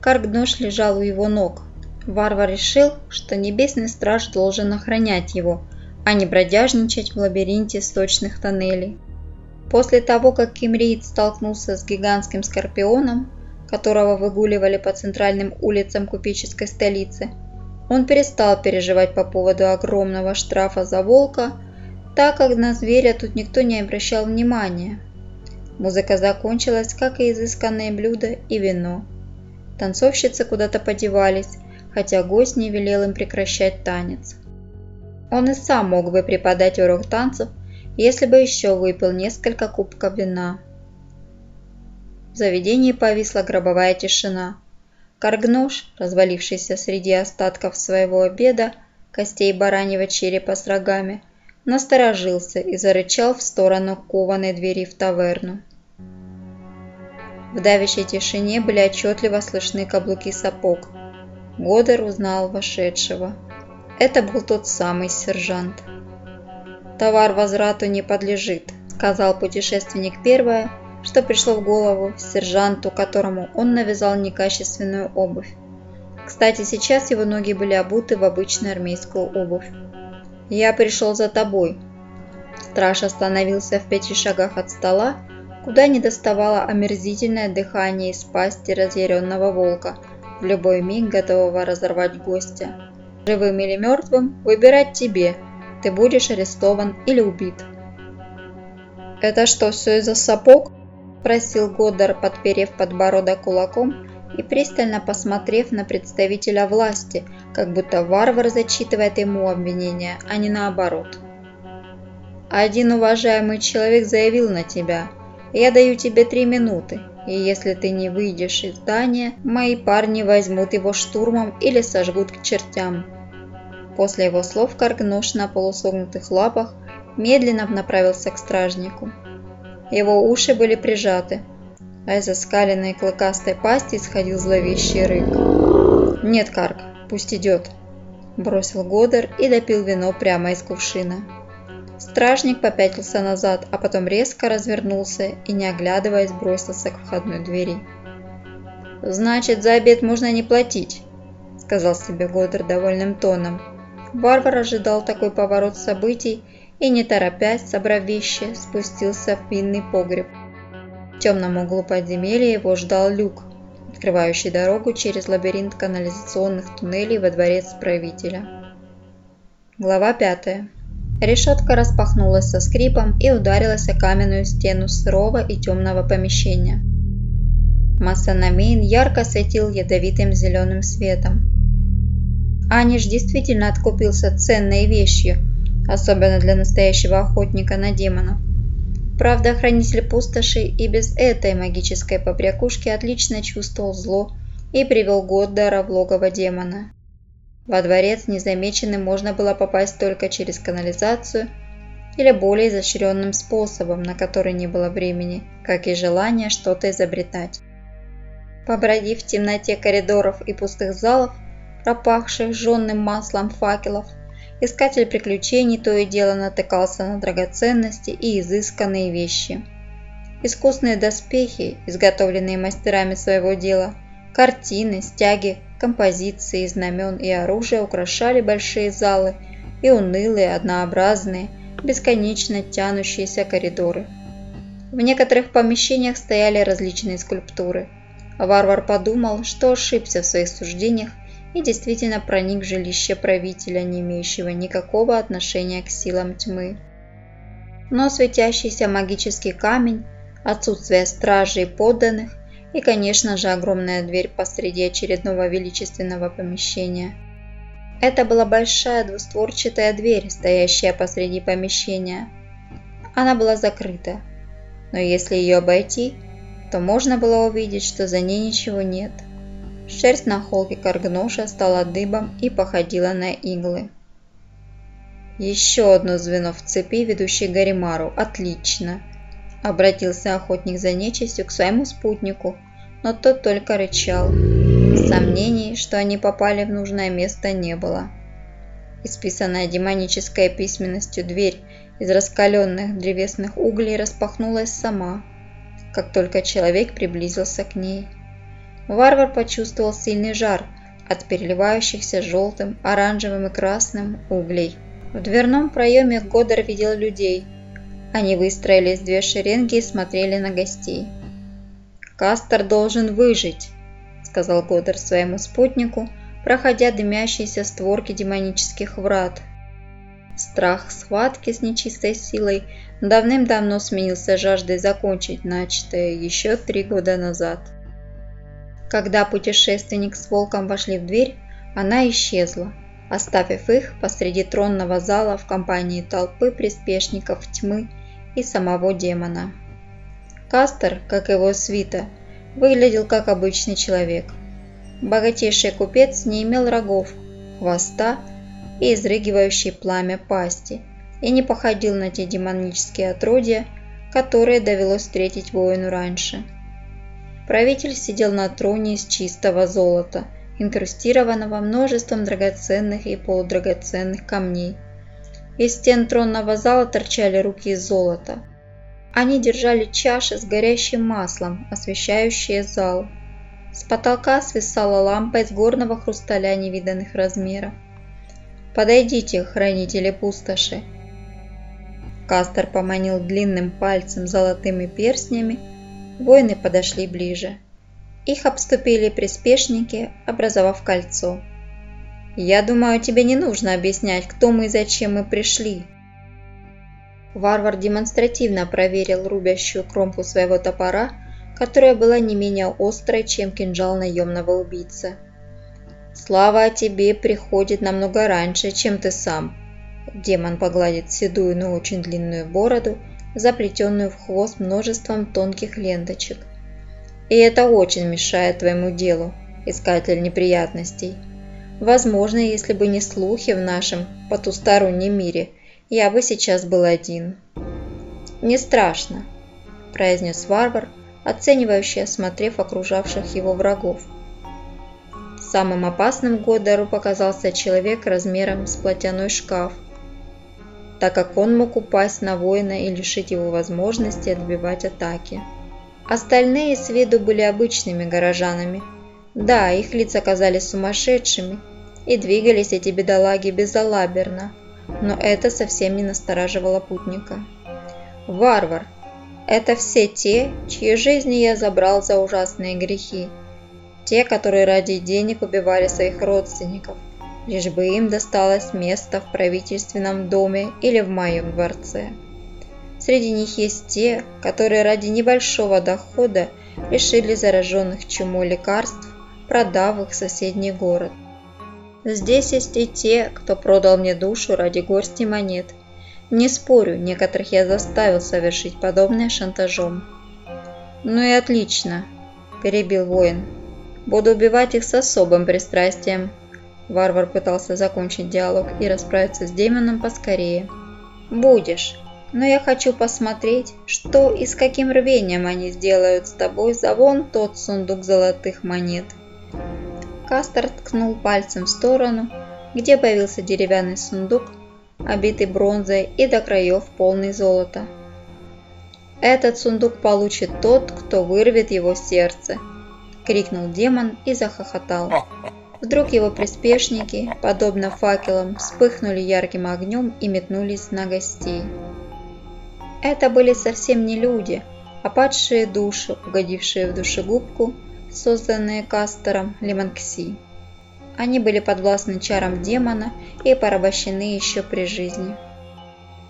Каргнош лежал у его ног. Варвар решил, что небесный страж должен охранять его, а не бродяжничать в лабиринте сточных тоннелей. После того, как Кимриид столкнулся с гигантским скорпионом, которого выгуливали по центральным улицам купеческой столицы, он перестал переживать по поводу огромного штрафа за волка, так как на зверя тут никто не обращал внимания. Музыка закончилась, как и изысканные блюда и вино. Танцовщицы куда-то подевались, хотя гость не велел им прекращать танец. Он и сам мог бы преподать урок танцев, если бы еще выпил несколько кубков вина. В заведении повисла гробовая тишина. Каргнош, развалившийся среди остатков своего обеда, костей бараньего черепа с рогами, насторожился и зарычал в сторону кованой двери в таверну. В давящей тишине были отчетливо слышны каблуки сапог. Годер узнал вошедшего. Это был тот самый сержант. «Товар возврату не подлежит», – сказал путешественник первое, что пришло в голову сержанту, которому он навязал некачественную обувь. Кстати, сейчас его ноги были обуты в обычную армейскую обувь. «Я пришел за тобой». Страж остановился в пяти шагах от стола, куда не доставало омерзительное дыхание из пасти разъяренного волка, в любой миг готового разорвать гостя. Живым или мертвым выбирать тебе, ты будешь арестован или убит. «Это что, все из-за сапог?» – просил Годдар, подперев подбородок кулаком и пристально посмотрев на представителя власти, как будто варвар зачитывает ему обвинения, а не наоборот. «Один уважаемый человек заявил на тебя. Я даю тебе три минуты, и если ты не выйдешь из здания, мои парни возьмут его штурмом или сожгут к чертям». После его слов Каргнош на полусогнутых лапах медленно направился к стражнику. Его уши были прижаты, а из оскаленной клыкастой пасти исходил зловещий рык. «Нет, Карк, пусть идет», – бросил Годер и допил вино прямо из кувшина. Стражник попятился назад, а потом резко развернулся и, не оглядываясь, бросился к входной двери. «Значит, за обед можно не платить», – сказал себе Годер довольным тоном. Варвар ожидал такой поворот событий и, не торопясь, собрав вещи, спустился в винный погреб. В темном углу подземелья его ждал люк, открывающий дорогу через лабиринт канализационных туннелей во дворец правителя. Глава 5. Решетка распахнулась со скрипом и ударилась о каменную стену сырого и темного помещения. Массанамейн ярко светил ядовитым зеленым светом. Аниш действительно откупился ценной вещью – особенно для настоящего охотника на демонов. Правда, хранитель пустоши и без этой магической побрякушки отлично чувствовал зло и привел Годдара в логово демона. Во дворец незамеченным можно было попасть только через канализацию или более изощренным способом, на который не было времени, как и желания что-то изобретать. Побродив в темноте коридоров и пустых залов, пропахших жженным маслом факелов, искатель приключений то и дело натыкался на драгоценности и изысканные вещи. Искусные доспехи, изготовленные мастерами своего дела, картины, стяги, композиции, знамен и оружия украшали большие залы и унылые, однообразные, бесконечно тянущиеся коридоры. В некоторых помещениях стояли различные скульптуры. Варвар подумал, что ошибся в своих суждениях и действительно проник в жилище правителя, не имеющего никакого отношения к силам тьмы. Но светящийся магический камень, отсутствие стражей и подданных и, конечно же, огромная дверь посреди очередного величественного помещения – это была большая двустворчатая дверь, стоящая посреди помещения. Она была закрыта, но если ее обойти, то можно было увидеть, что за ней ничего нет. Шерсть на холке Каргноша стала дыбом и походила на иглы. «Еще одно звено в цепи, ведущей к Гаримару. Отлично!» Обратился охотник за нечистью к своему спутнику, но тот только рычал. Сомнений, что они попали в нужное место, не было. Исписанная демонической письменностью дверь из раскаленных древесных углей распахнулась сама, как только человек приблизился к ней. Варвар почувствовал сильный жар от переливающихся желтым, оранжевым и красным углей. В дверном проеме Годар видел людей. Они выстроились в две шеренги и смотрели на гостей. «Кастер должен выжить», сказал Годдар своему спутнику, проходя дымящиеся створки демонических врат. Страх схватки с нечистой силой давным-давно сменился жаждой закончить начатое еще три года назад. Когда путешественник с волком вошли в дверь, она исчезла, оставив их посреди тронного зала в компании толпы приспешников тьмы и самого демона. Кастер, как его свита, выглядел как обычный человек. Богатейший купец не имел рогов, хвоста и изрыгивающей пламя пасти, и не походил на те демонические отродья, которые довелось встретить воину раньше. Правитель сидел на троне из чистого золота, инкрустированного множеством драгоценных и полудрагоценных камней. Из стен тронного зала торчали руки из золота, они держали чаши с горящим маслом, освещающие зал. С потолка свисала лампа из горного хрусталя невиданных размеров. «Подойдите, хранители пустоши!» Кастер поманил длинным пальцем золотыми перстнями. Воины подошли ближе. Их обступили приспешники, образовав кольцо. «Я думаю, тебе не нужно объяснять, кто мы и зачем мы пришли», Варвар демонстративно проверил рубящую кромку своего топора, которая была не менее острой, чем кинжал наемного убийцы. «Слава о тебе приходит намного раньше, чем ты сам». Демон погладит седую, но очень длинную бороду, заплетенную в хвост множеством тонких ленточек. «И это очень мешает твоему делу, искатель неприятностей. Возможно, если бы не слухи в нашем потустороннем мире – я бы сейчас был один. Не страшно, произнес варвар, оценивающий, осмотрев окружавших его врагов. Самым опасным Годдару показался человек размером с платяной шкаф, так как он мог упасть на воина и лишить его возможности отбивать атаки. Остальные с виду были обычными горожанами. Да, их лица казались сумасшедшими, и двигались эти бедолаги безалаберно, но это совсем не настораживало путника. «Варвар! Это все те, чьи жизни я забрал за ужасные грехи. Те, которые ради денег убивали своих родственников, лишь бы им досталось место в правительственном доме или в моем дворце. Среди них есть те, которые ради небольшого дохода лишили зараженных чумой лекарств, продав их в соседний город. Здесь есть и те, кто продал мне душу ради горсти монет. Не спорю, некоторых я заставил совершить подобное шантажом. Ну и отлично, перебил воин. Буду убивать их с особым пристрастием. Варвар пытался закончить диалог и расправиться с демоном поскорее. Будешь. Но я хочу посмотреть, что и с каким рвением они сделают с тобой за вон тот сундук золотых монет. Кастер ткнул пальцем в сторону, где появился деревянный сундук, обитый бронзой и до краев полный золота. «Этот сундук получит тот, кто вырвет его сердце!» – крикнул демон и захохотал. Вдруг его приспешники, подобно факелам, вспыхнули ярким огнем и метнулись на гостей. Это были совсем не люди, а падшие души, угодившие в душегубку, созданные Кастером Лиманкси. Они были подвластны чарам демона и порабощены еще при жизни.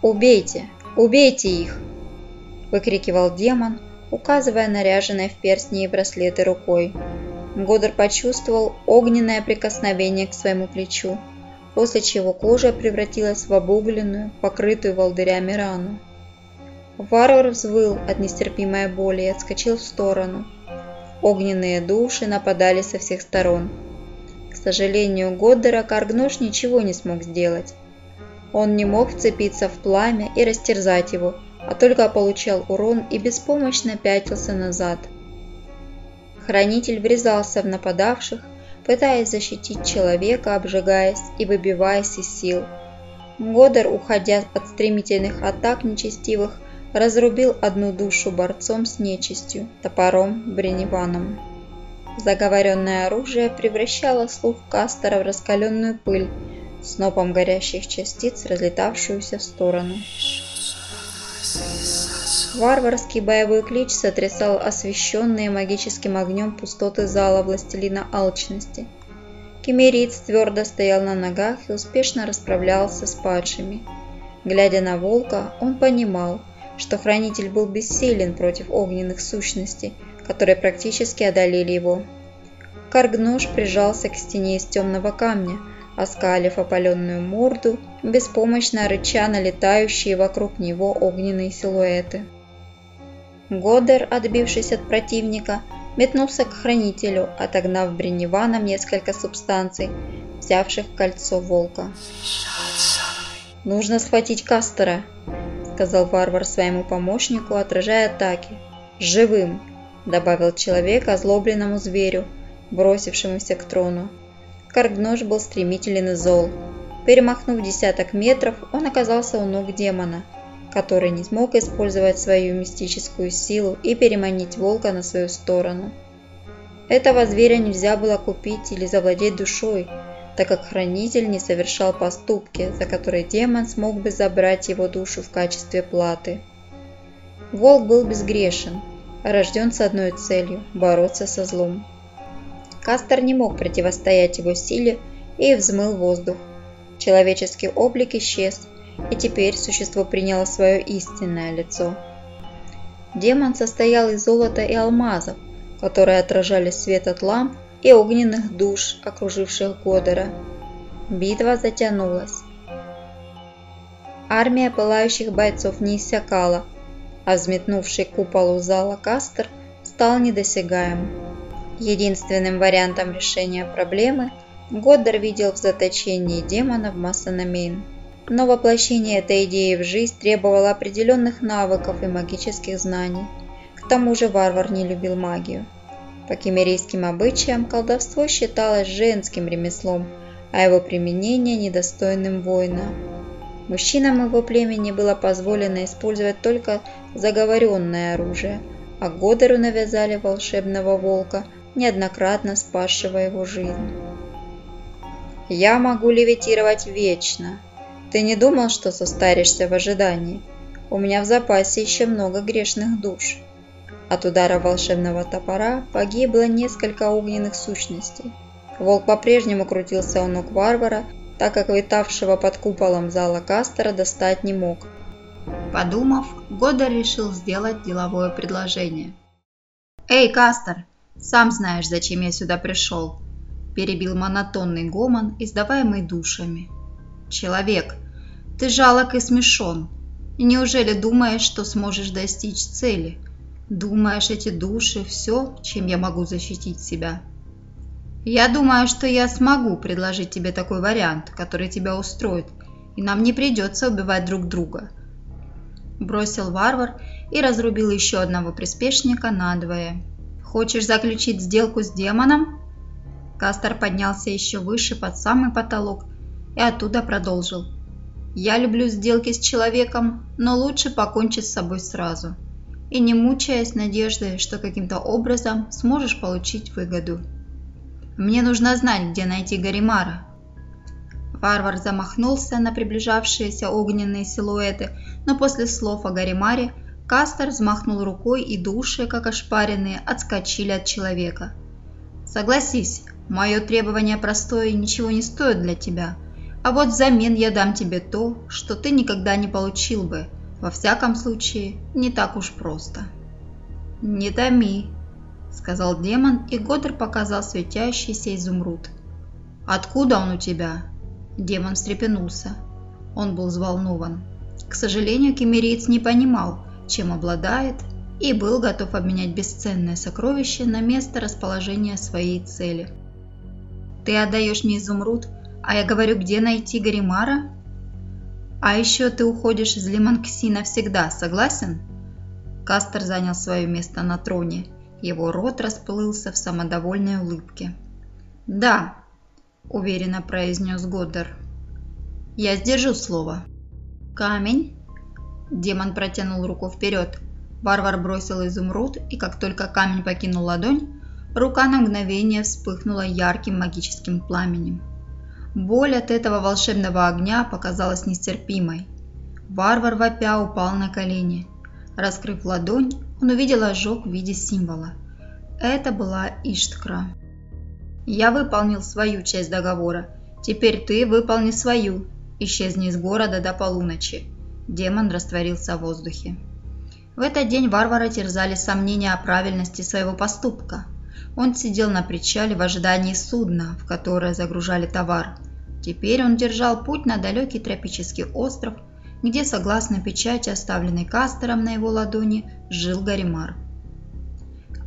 «Убейте! Убейте их!» – выкрикивал демон, указывая наряженной в перстни и браслеты рукой. Годор почувствовал огненное прикосновение к своему плечу, после чего кожа превратилась в обугленную, покрытую волдырями рану. Варвар взвыл от нестерпимой боли и отскочил в сторону. Огненные души нападали со всех сторон. К сожалению, Годдера Каргнош ничего не смог сделать. Он не мог вцепиться в пламя и растерзать его, а только получал урон и беспомощно пятился назад. Хранитель врезался в нападавших, пытаясь защитить человека, обжигаясь и выбиваясь из сил. Годер, уходя от стремительных атак нечестивых, разрубил одну душу борцом с нечистью, топором Бреневаном. Заговоренное оружие превращало слух Кастера в раскаленную пыль, снопом горящих частиц, разлетавшуюся в сторону. Варварский боевой клич сотрясал освещенные магическим огнем пустоты зала Властелина Алчности. Кемериц твердо стоял на ногах и успешно расправлялся с падшими. Глядя на волка, он понимал, что хранитель был бессилен против огненных сущностей, которые практически одолели его. Каргнош прижался к стене из темного камня, оскалив опаленную морду, беспомощно рыча на летающие вокруг него огненные силуэты. Годер, отбившись от противника, метнулся к хранителю, отогнав бреневаном несколько субстанций, взявших кольцо волка. «Нужно схватить Кастера», сказал варвар своему помощнику, отражая атаки. «Живым!» – добавил человек озлобленному зверю, бросившемуся к трону. Каргнош был стремителен и зол. Перемахнув десяток метров, он оказался у ног демона, который не смог использовать свою мистическую силу и переманить волка на свою сторону. Этого зверя нельзя было купить или завладеть душой – так как хранитель не совершал поступки, за которые демон смог бы забрать его душу в качестве платы. Волк был безгрешен, рожден с одной целью – бороться со злом. Кастер не мог противостоять его силе и взмыл воздух. Человеческий облик исчез, и теперь существо приняло свое истинное лицо. Демон состоял из золота и алмазов, которые отражали свет от ламп и огненных душ, окруживших Годора. Битва затянулась. Армия пылающих бойцов не иссякала, а взметнувший куполу зала Кастер стал недосягаем. Единственным вариантом решения проблемы Годдер видел в заточении демона в Массанамейн. Но воплощение этой идеи в жизнь требовало определенных навыков и магических знаний. К тому же варвар не любил магию. По кемерийским обычаям колдовство считалось женским ремеслом, а его применение недостойным воина. Мужчинам его племени было позволено использовать только заговоренное оружие, а Годеру навязали волшебного волка, неоднократно спасшего его жизнь. «Я могу левитировать вечно. Ты не думал, что состаришься в ожидании? У меня в запасе еще много грешных душ». От удара волшебного топора погибло несколько огненных сущностей. Волк по-прежнему крутился у ног варвара, так как витавшего под куполом зала Кастера достать не мог. Подумав, Года решил сделать деловое предложение. «Эй, Кастер, сам знаешь, зачем я сюда пришел», – перебил монотонный гомон, издаваемый душами. «Человек, ты жалок и смешон. Неужели думаешь, что сможешь достичь цели?» Думаешь, эти души – все, чем я могу защитить себя? Я думаю, что я смогу предложить тебе такой вариант, который тебя устроит, и нам не придется убивать друг друга. Бросил варвар и разрубил еще одного приспешника надвое. Хочешь заключить сделку с демоном? Кастер поднялся еще выше под самый потолок и оттуда продолжил. Я люблю сделки с человеком, но лучше покончить с собой сразу. И не мучаясь надеждой, что каким-то образом сможешь получить выгоду. Мне нужно знать, где найти Гаримара. Варвар замахнулся на приближавшиеся огненные силуэты, но после слов о Гаримаре Кастер взмахнул рукой, и души, как ошпаренные, отскочили от человека. «Согласись, мое требование простое и ничего не стоит для тебя, а вот взамен я дам тебе то, что ты никогда не получил бы, во всяком случае, не так уж просто». «Не томи», – сказал демон, и Годер показал светящийся изумруд. «Откуда он у тебя?» Демон встрепенулся. Он был взволнован. К сожалению, кемериец не понимал, чем обладает, и был готов обменять бесценное сокровище на место расположения своей цели. «Ты отдаешь мне изумруд, а я говорю, где найти Гаримара?» «А еще ты уходишь из Лиманкси навсегда, согласен?» Кастер занял свое место на троне – его рот расплылся в самодовольной улыбке. «Да», – уверенно произнес Годдер. «Я сдержу слово». «Камень?» Демон протянул руку вперед. Варвар бросил изумруд, и как только камень покинул ладонь, рука на мгновение вспыхнула ярким магическим пламенем. Боль от этого волшебного огня показалась нестерпимой. Варвар вопя упал на колени. Раскрыв ладонь, он увидел ожог в виде символа. Это была Ишткра. «Я выполнил свою часть договора. Теперь ты выполни свою. Исчезни из города до полуночи». Демон растворился в воздухе. В этот день варвара терзали сомнения о правильности своего поступка. Он сидел на причале в ожидании судна, в которое загружали товар. Теперь он держал путь на далекий тропический остров, где, согласно печати, оставленной Кастером на его ладони, жил Гаримар.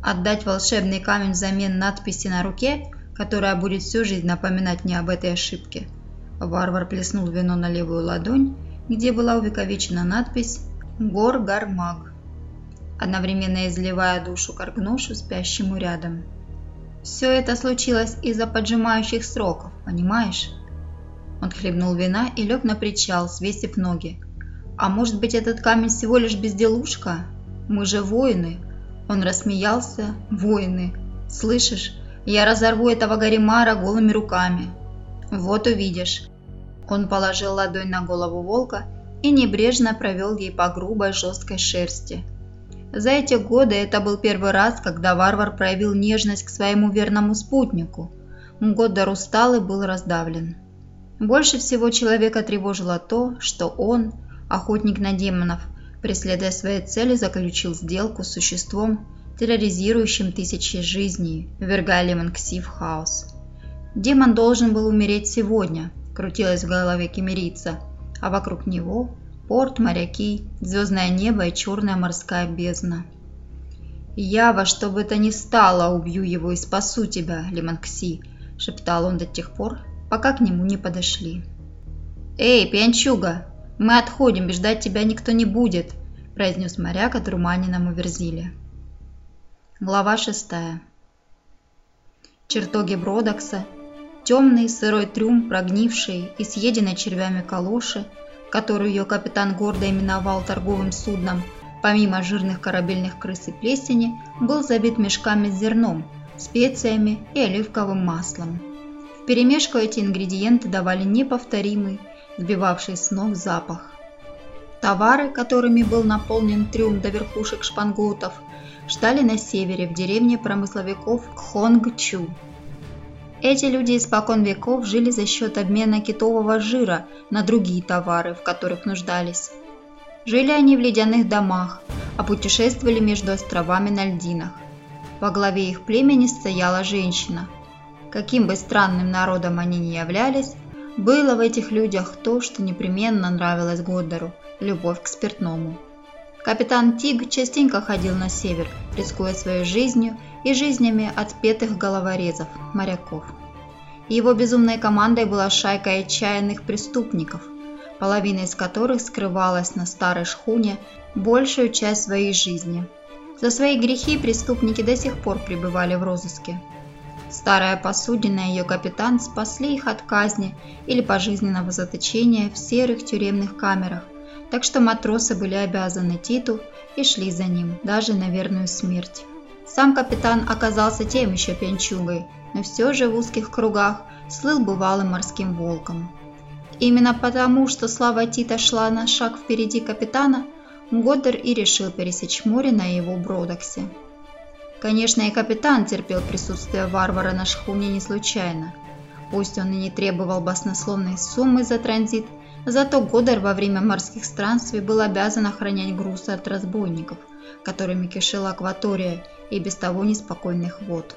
Отдать волшебный камень взамен надписи на руке, которая будет всю жизнь напоминать мне об этой ошибке. Варвар плеснул вино на левую ладонь, где была увековечена надпись «Гор Гармаг», одновременно изливая душу Каргношу, спящему рядом. Все это случилось из-за поджимающих сроков, понимаешь? Он хлебнул вина и лег на причал, свесив ноги. А может быть этот камень всего лишь безделушка? Мы же воины. Он рассмеялся. Воины. Слышишь? Я разорву этого Гаримара голыми руками. Вот увидишь. Он положил ладонь на голову волка и небрежно провел ей по грубой жесткой шерсти. За эти годы это был первый раз, когда варвар проявил нежность к своему верному спутнику. Годдар устал и был раздавлен. Больше всего человека тревожило то, что он, охотник на демонов, преследуя свои цели, заключил сделку с существом, терроризирующим тысячи жизней, ввергая Лемонкси в хаос. Демон должен был умереть сегодня, крутилась в голове кемерийца, а вокруг него порт, моряки, звездное небо и черная морская бездна. «Я во что бы то ни стало убью его и спасу тебя, Лемонкси», – шептал он до тех пор, пока к нему не подошли. «Эй, пьянчуга, мы отходим, ждать тебя никто не будет», – произнес моряк от Руманиному Верзиле. Глава 6. Чертоги Бродокса, темный сырой трюм, прогнивший и съеденный червями калоши, которую ее капитан гордо именовал торговым судном, помимо жирных корабельных крыс и плесени, был забит мешками с зерном, специями и оливковым маслом. В перемешку эти ингредиенты давали неповторимый, сбивавший с ног запах. Товары, которыми был наполнен трюм до верхушек шпангоутов, ждали на севере, в деревне промысловиков Хонгчу. Эти люди испокон веков жили за счет обмена китового жира на другие товары, в которых нуждались. Жили они в ледяных домах, а путешествовали между островами на льдинах. Во главе их племени стояла женщина – Каким бы странным народом они ни являлись, было в этих людях то, что непременно нравилось Годдару – любовь к спиртному. Капитан Тиг частенько ходил на север, рискуя своей жизнью и жизнями отпетых головорезов, моряков. Его безумной командой была шайка отчаянных преступников, половина из которых скрывалась на старой шхуне большую часть своей жизни. За свои грехи преступники до сих пор пребывали в розыске. Старая посудина и ее капитан спасли их от казни или пожизненного заточения в серых тюремных камерах, так что матросы были обязаны Титу и шли за ним, даже на верную смерть. Сам капитан оказался тем еще пьянчугой, но все же в узких кругах слыл бывалым морским волком. Именно потому, что слава Тита шла на шаг впереди капитана, Годдер и решил пересечь море на его Бродоксе. Конечно, и капитан терпел присутствие варвара на шхуне не случайно. Пусть он и не требовал баснословной суммы за транзит, зато Годдер во время морских странствий был обязан охранять грузы от разбойников, которыми кишела акватория и без того неспокойных вод.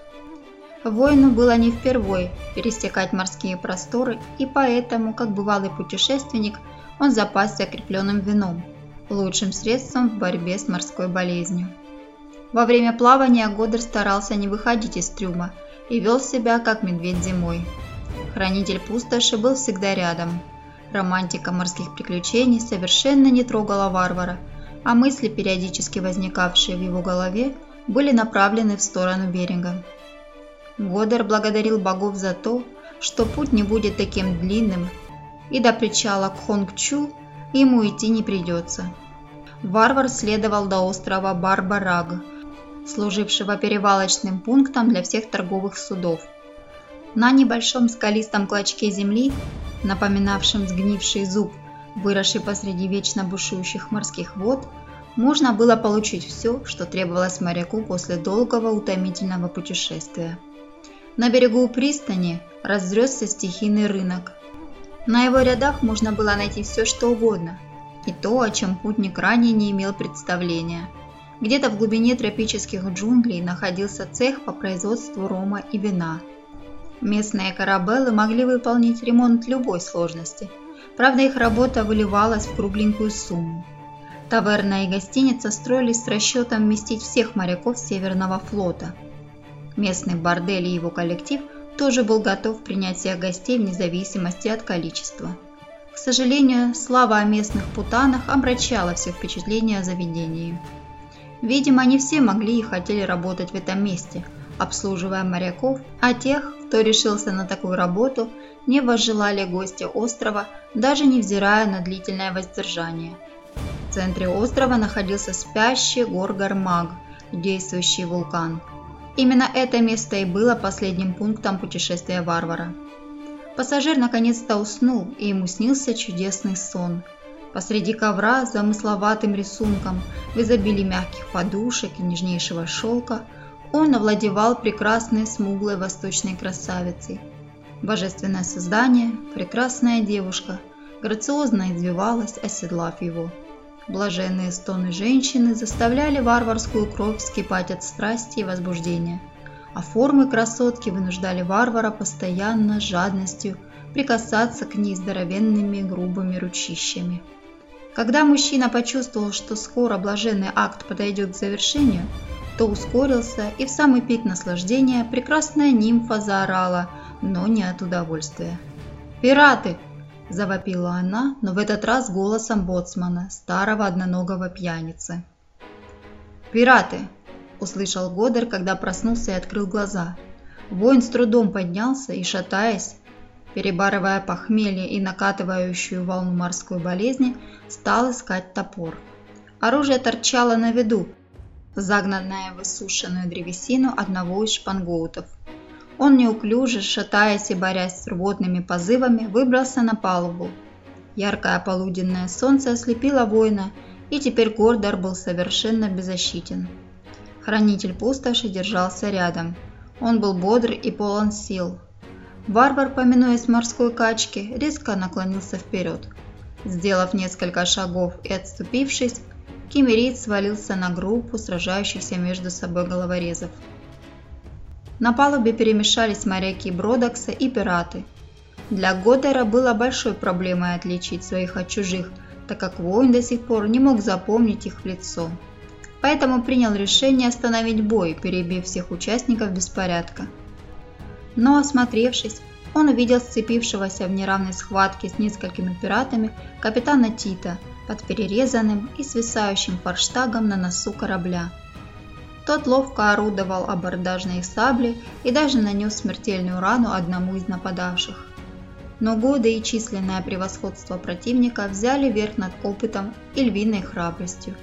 Воину было не впервой пересекать морские просторы, и поэтому, как бывалый путешественник, он запасся крепленным вином, лучшим средством в борьбе с морской болезнью. Во время плавания Годер старался не выходить из трюма и вел себя как медведь зимой. Хранитель пустоши был всегда рядом. Романтика морских приключений совершенно не трогала варвара, а мысли, периодически возникавшие в его голове, были направлены в сторону берега. Годер благодарил богов за то, что путь не будет таким длинным, и до причала к Хонгчу ему идти не придется. Варвар следовал до острова Барбараг, служившего перевалочным пунктом для всех торговых судов. На небольшом скалистом клочке земли, напоминавшем сгнивший зуб, выросший посреди вечно бушующих морских вод, можно было получить все, что требовалось моряку после долгого утомительного путешествия. На берегу пристани разресся стихийный рынок. На его рядах можно было найти все, что угодно, и то, о чем путник ранее не имел представления – где-то в глубине тропических джунглей находился цех по производству рома и вина. Местные корабелы могли выполнить ремонт любой сложности, правда их работа выливалась в кругленькую сумму. Таверна и гостиница строились с расчетом вместить всех моряков Северного флота. Местный бордель и его коллектив тоже был готов принять всех гостей вне зависимости от количества. К сожалению, слава о местных путанах обращала все впечатления о заведении. Видимо, не все могли и хотели работать в этом месте, обслуживая моряков, а тех, кто решился на такую работу, не возжелали гости острова, даже невзирая на длительное воздержание. В центре острова находился спящий Горгар-Маг, действующий вулкан. Именно это место и было последним пунктом путешествия варвара. Пассажир наконец-то уснул, и ему снился чудесный сон – Посреди ковра с замысловатым рисунком, в изобилии мягких подушек и нежнейшего шелка, он овладевал прекрасной смуглой восточной красавицей. Божественное создание, прекрасная девушка, грациозно извивалась, оседлав его. Блаженные стоны женщины заставляли варварскую кровь вскипать от страсти и возбуждения, а формы красотки вынуждали варвара постоянно, с жадностью, прикасаться к ней здоровенными грубыми ручищами. Когда мужчина почувствовал, что скоро блаженный акт подойдет к завершению, то ускорился, и в самый пик наслаждения прекрасная нимфа заорала, но не от удовольствия. «Пираты!» – завопила она, но в этот раз голосом боцмана, старого одноногого пьяницы. «Пираты!» – услышал Годер, когда проснулся и открыл глаза. Воин с трудом поднялся и, шатаясь, перебарывая похмелье и накатывающую волну морской болезни, стал искать топор. Оружие торчало на виду, загнанное в высушенную древесину одного из шпангоутов. Он неуклюже, шатаясь и борясь с рвотными позывами, выбрался на палубу. Яркое полуденное солнце ослепило воина, и теперь Гордор был совершенно беззащитен. Хранитель пустоши держался рядом. Он был бодр и полон сил, Варвар, поминуясь морской качке, резко наклонился вперед. Сделав несколько шагов и отступившись, Кимерит свалился на группу сражающихся между собой головорезов. На палубе перемешались моряки Бродокса и пираты. Для Годера было большой проблемой отличить своих от чужих, так как воин до сих пор не мог запомнить их в лицо. Поэтому принял решение остановить бой, перебив всех участников беспорядка. Но осмотревшись, он увидел сцепившегося в неравной схватке с несколькими пиратами капитана Тита под перерезанным и свисающим форштагом на носу корабля. Тот ловко орудовал абордажной саблей и даже нанес смертельную рану одному из нападавших. Но годы и численное превосходство противника взяли верх над опытом и львиной храбростью.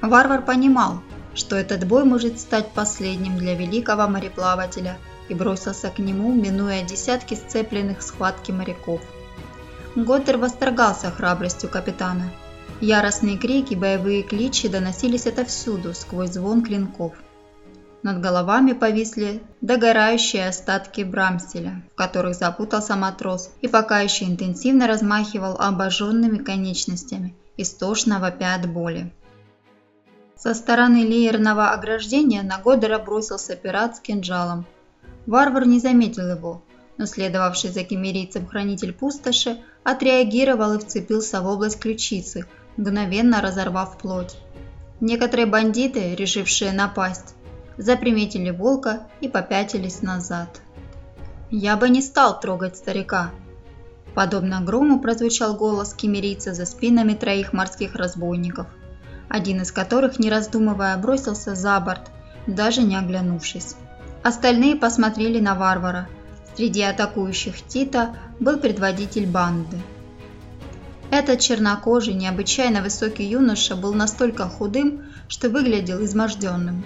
Варвар понимал, что этот бой может стать последним для великого мореплавателя и бросился к нему, минуя десятки сцепленных схватки моряков. Готтер восторгался храбростью капитана. Яростные крики, боевые кличи доносились отовсюду сквозь звон клинков. Над головами повисли догорающие остатки брамстеля, в которых запутался матрос и пока еще интенсивно размахивал обожженными конечностями, истошно вопя от боли. Со стороны леерного ограждения на Годера бросился пират с кинжалом. Варвар не заметил его, но следовавший за кемерийцем хранитель пустоши отреагировал и вцепился в область ключицы, мгновенно разорвав плоть. Некоторые бандиты, решившие напасть, заприметили волка и попятились назад. «Я бы не стал трогать старика», Подобно грому прозвучал голос кемерийца за спинами троих морских разбойников – один из которых, не раздумывая, бросился за борт, даже не оглянувшись. Остальные посмотрели на варвара. Среди атакующих Тита был предводитель банды. Этот чернокожий, необычайно высокий юноша был настолько худым, что выглядел изможденным.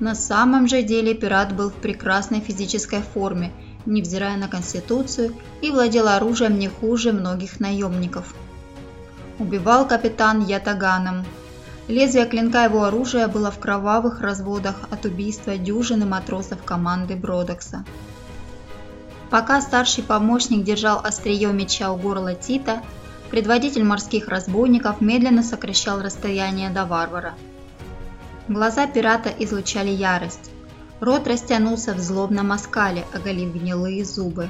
На самом же деле пират был в прекрасной физической форме, невзирая на конституцию, и владел оружием не хуже многих наемников. Убивал капитан Ятаганом, Лезвие клинка его оружия было в кровавых разводах от убийства дюжины матросов команды Бродокса. Пока старший помощник держал острие меча у горла Тита, предводитель морских разбойников медленно сокращал расстояние до варвара. Глаза пирата излучали ярость. Рот растянулся в злобном оскале, оголив гнилые зубы.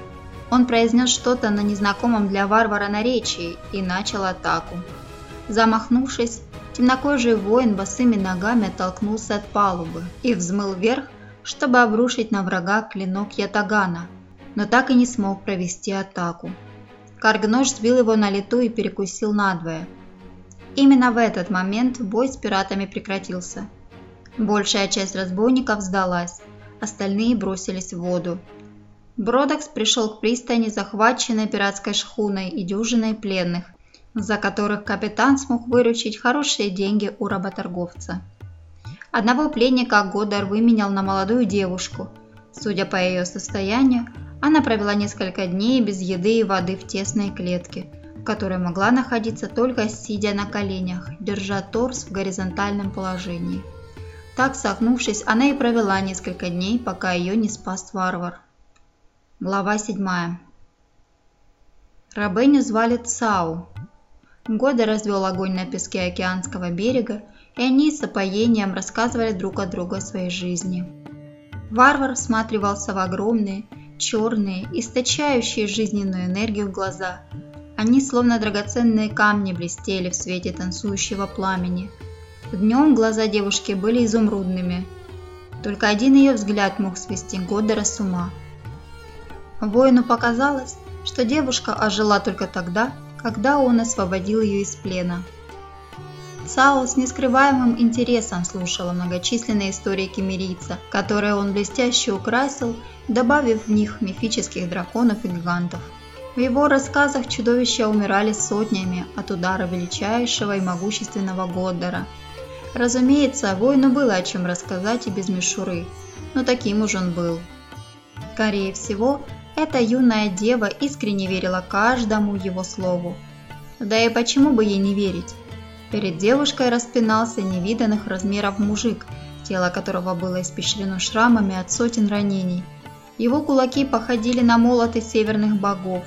Он произнес что-то на незнакомом для варвара наречии и начал атаку. Замахнувшись, Темнокожий воин босыми ногами оттолкнулся от палубы и взмыл вверх, чтобы обрушить на врага клинок Ятагана, но так и не смог провести атаку. Каргнож сбил его на лету и перекусил надвое. Именно в этот момент бой с пиратами прекратился. Большая часть разбойников сдалась, остальные бросились в воду. Бродокс пришел к пристани, захваченной пиратской шхуной и дюжиной пленных, за которых капитан смог выручить хорошие деньги у работорговца. Одного пленника Годар выменял на молодую девушку. Судя по ее состоянию, она провела несколько дней без еды и воды в тесной клетке, в которой могла находиться только сидя на коленях, держа торс в горизонтальном положении. Так, согнувшись, она и провела несколько дней, пока ее не спас варвар. Глава 7. Рабыню звали Цау, Года развел огонь на песке океанского берега, и они с опоением рассказывали друг о другу о своей жизни. Варвар всматривался в огромные, черные, источающие жизненную энергию глаза. Они, словно драгоценные камни, блестели в свете танцующего пламени. Днем глаза девушки были изумрудными. Только один ее взгляд мог свести Годдера с ума. Воину показалось, что девушка ожила только тогда, когда он освободил ее из плена. Цао с нескрываемым интересом слушала многочисленные истории кемерийца, которые он блестяще украсил, добавив в них мифических драконов и гигантов. В его рассказах чудовища умирали сотнями от удара величайшего и могущественного Годдера. Разумеется, воину было о чем рассказать и без мишуры, но таким уж он был. Скорее всего, эта юная дева искренне верила каждому его слову. Да и почему бы ей не верить? Перед девушкой распинался невиданных размеров мужик, тело которого было испещрено шрамами от сотен ранений. Его кулаки походили на молоты северных богов,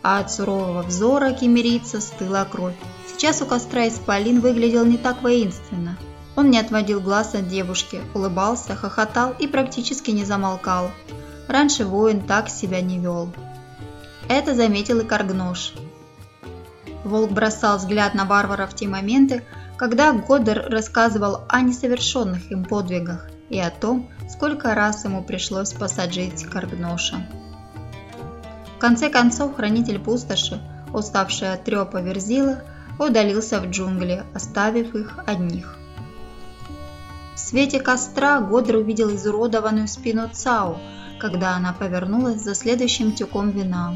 а от сурового взора кемерийца стыла кровь. Сейчас у костра исполин выглядел не так воинственно. Он не отводил глаз от девушки, улыбался, хохотал и практически не замолкал. Раньше воин так себя не вел. Это заметил и Каргнош. Волк бросал взгляд на варвара в те моменты, когда Годдер рассказывал о несовершенных им подвигах и о том, сколько раз ему пришлось посадить Каргноша. В конце концов, хранитель пустоши, уставший от трепа верзила, удалился в джунгли, оставив их одних. В свете костра Годр увидел изуродованную спину Цао, когда она повернулась за следующим тюком вина.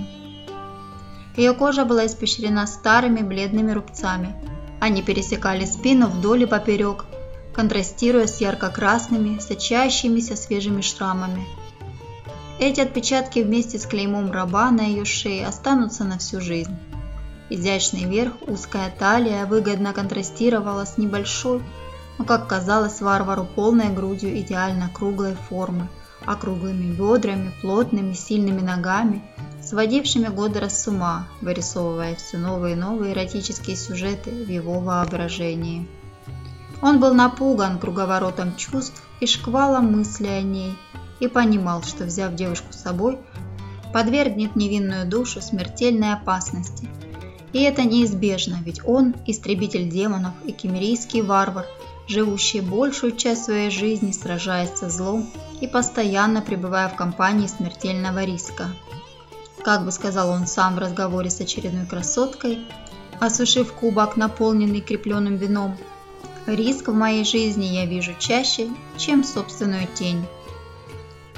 Ее кожа была испещрена старыми бледными рубцами. Они пересекали спину вдоль и поперек, контрастируя с ярко-красными, сочащимися свежими шрамами. Эти отпечатки вместе с клеймом раба на ее шее останутся на всю жизнь. Изящный верх, узкая талия выгодно контрастировала с небольшой, но, как казалось варвару, полной грудью идеально круглой формы, округлыми бедрами, плотными, сильными ногами, сводившими Годера с ума, вырисовывая все новые и новые эротические сюжеты в его воображении. Он был напуган круговоротом чувств и шквалом мыслей о ней – и понимал, что, взяв девушку с собой, подвергнет невинную душу смертельной опасности. И это неизбежно, ведь он – истребитель демонов и кемерийский варвар, живущий большую часть своей жизни, сражаясь со злом и постоянно пребывая в компании смертельного риска. Как бы сказал он сам в разговоре с очередной красоткой, осушив кубок, наполненный крепленным вином, «Риск в моей жизни я вижу чаще, чем собственную тень».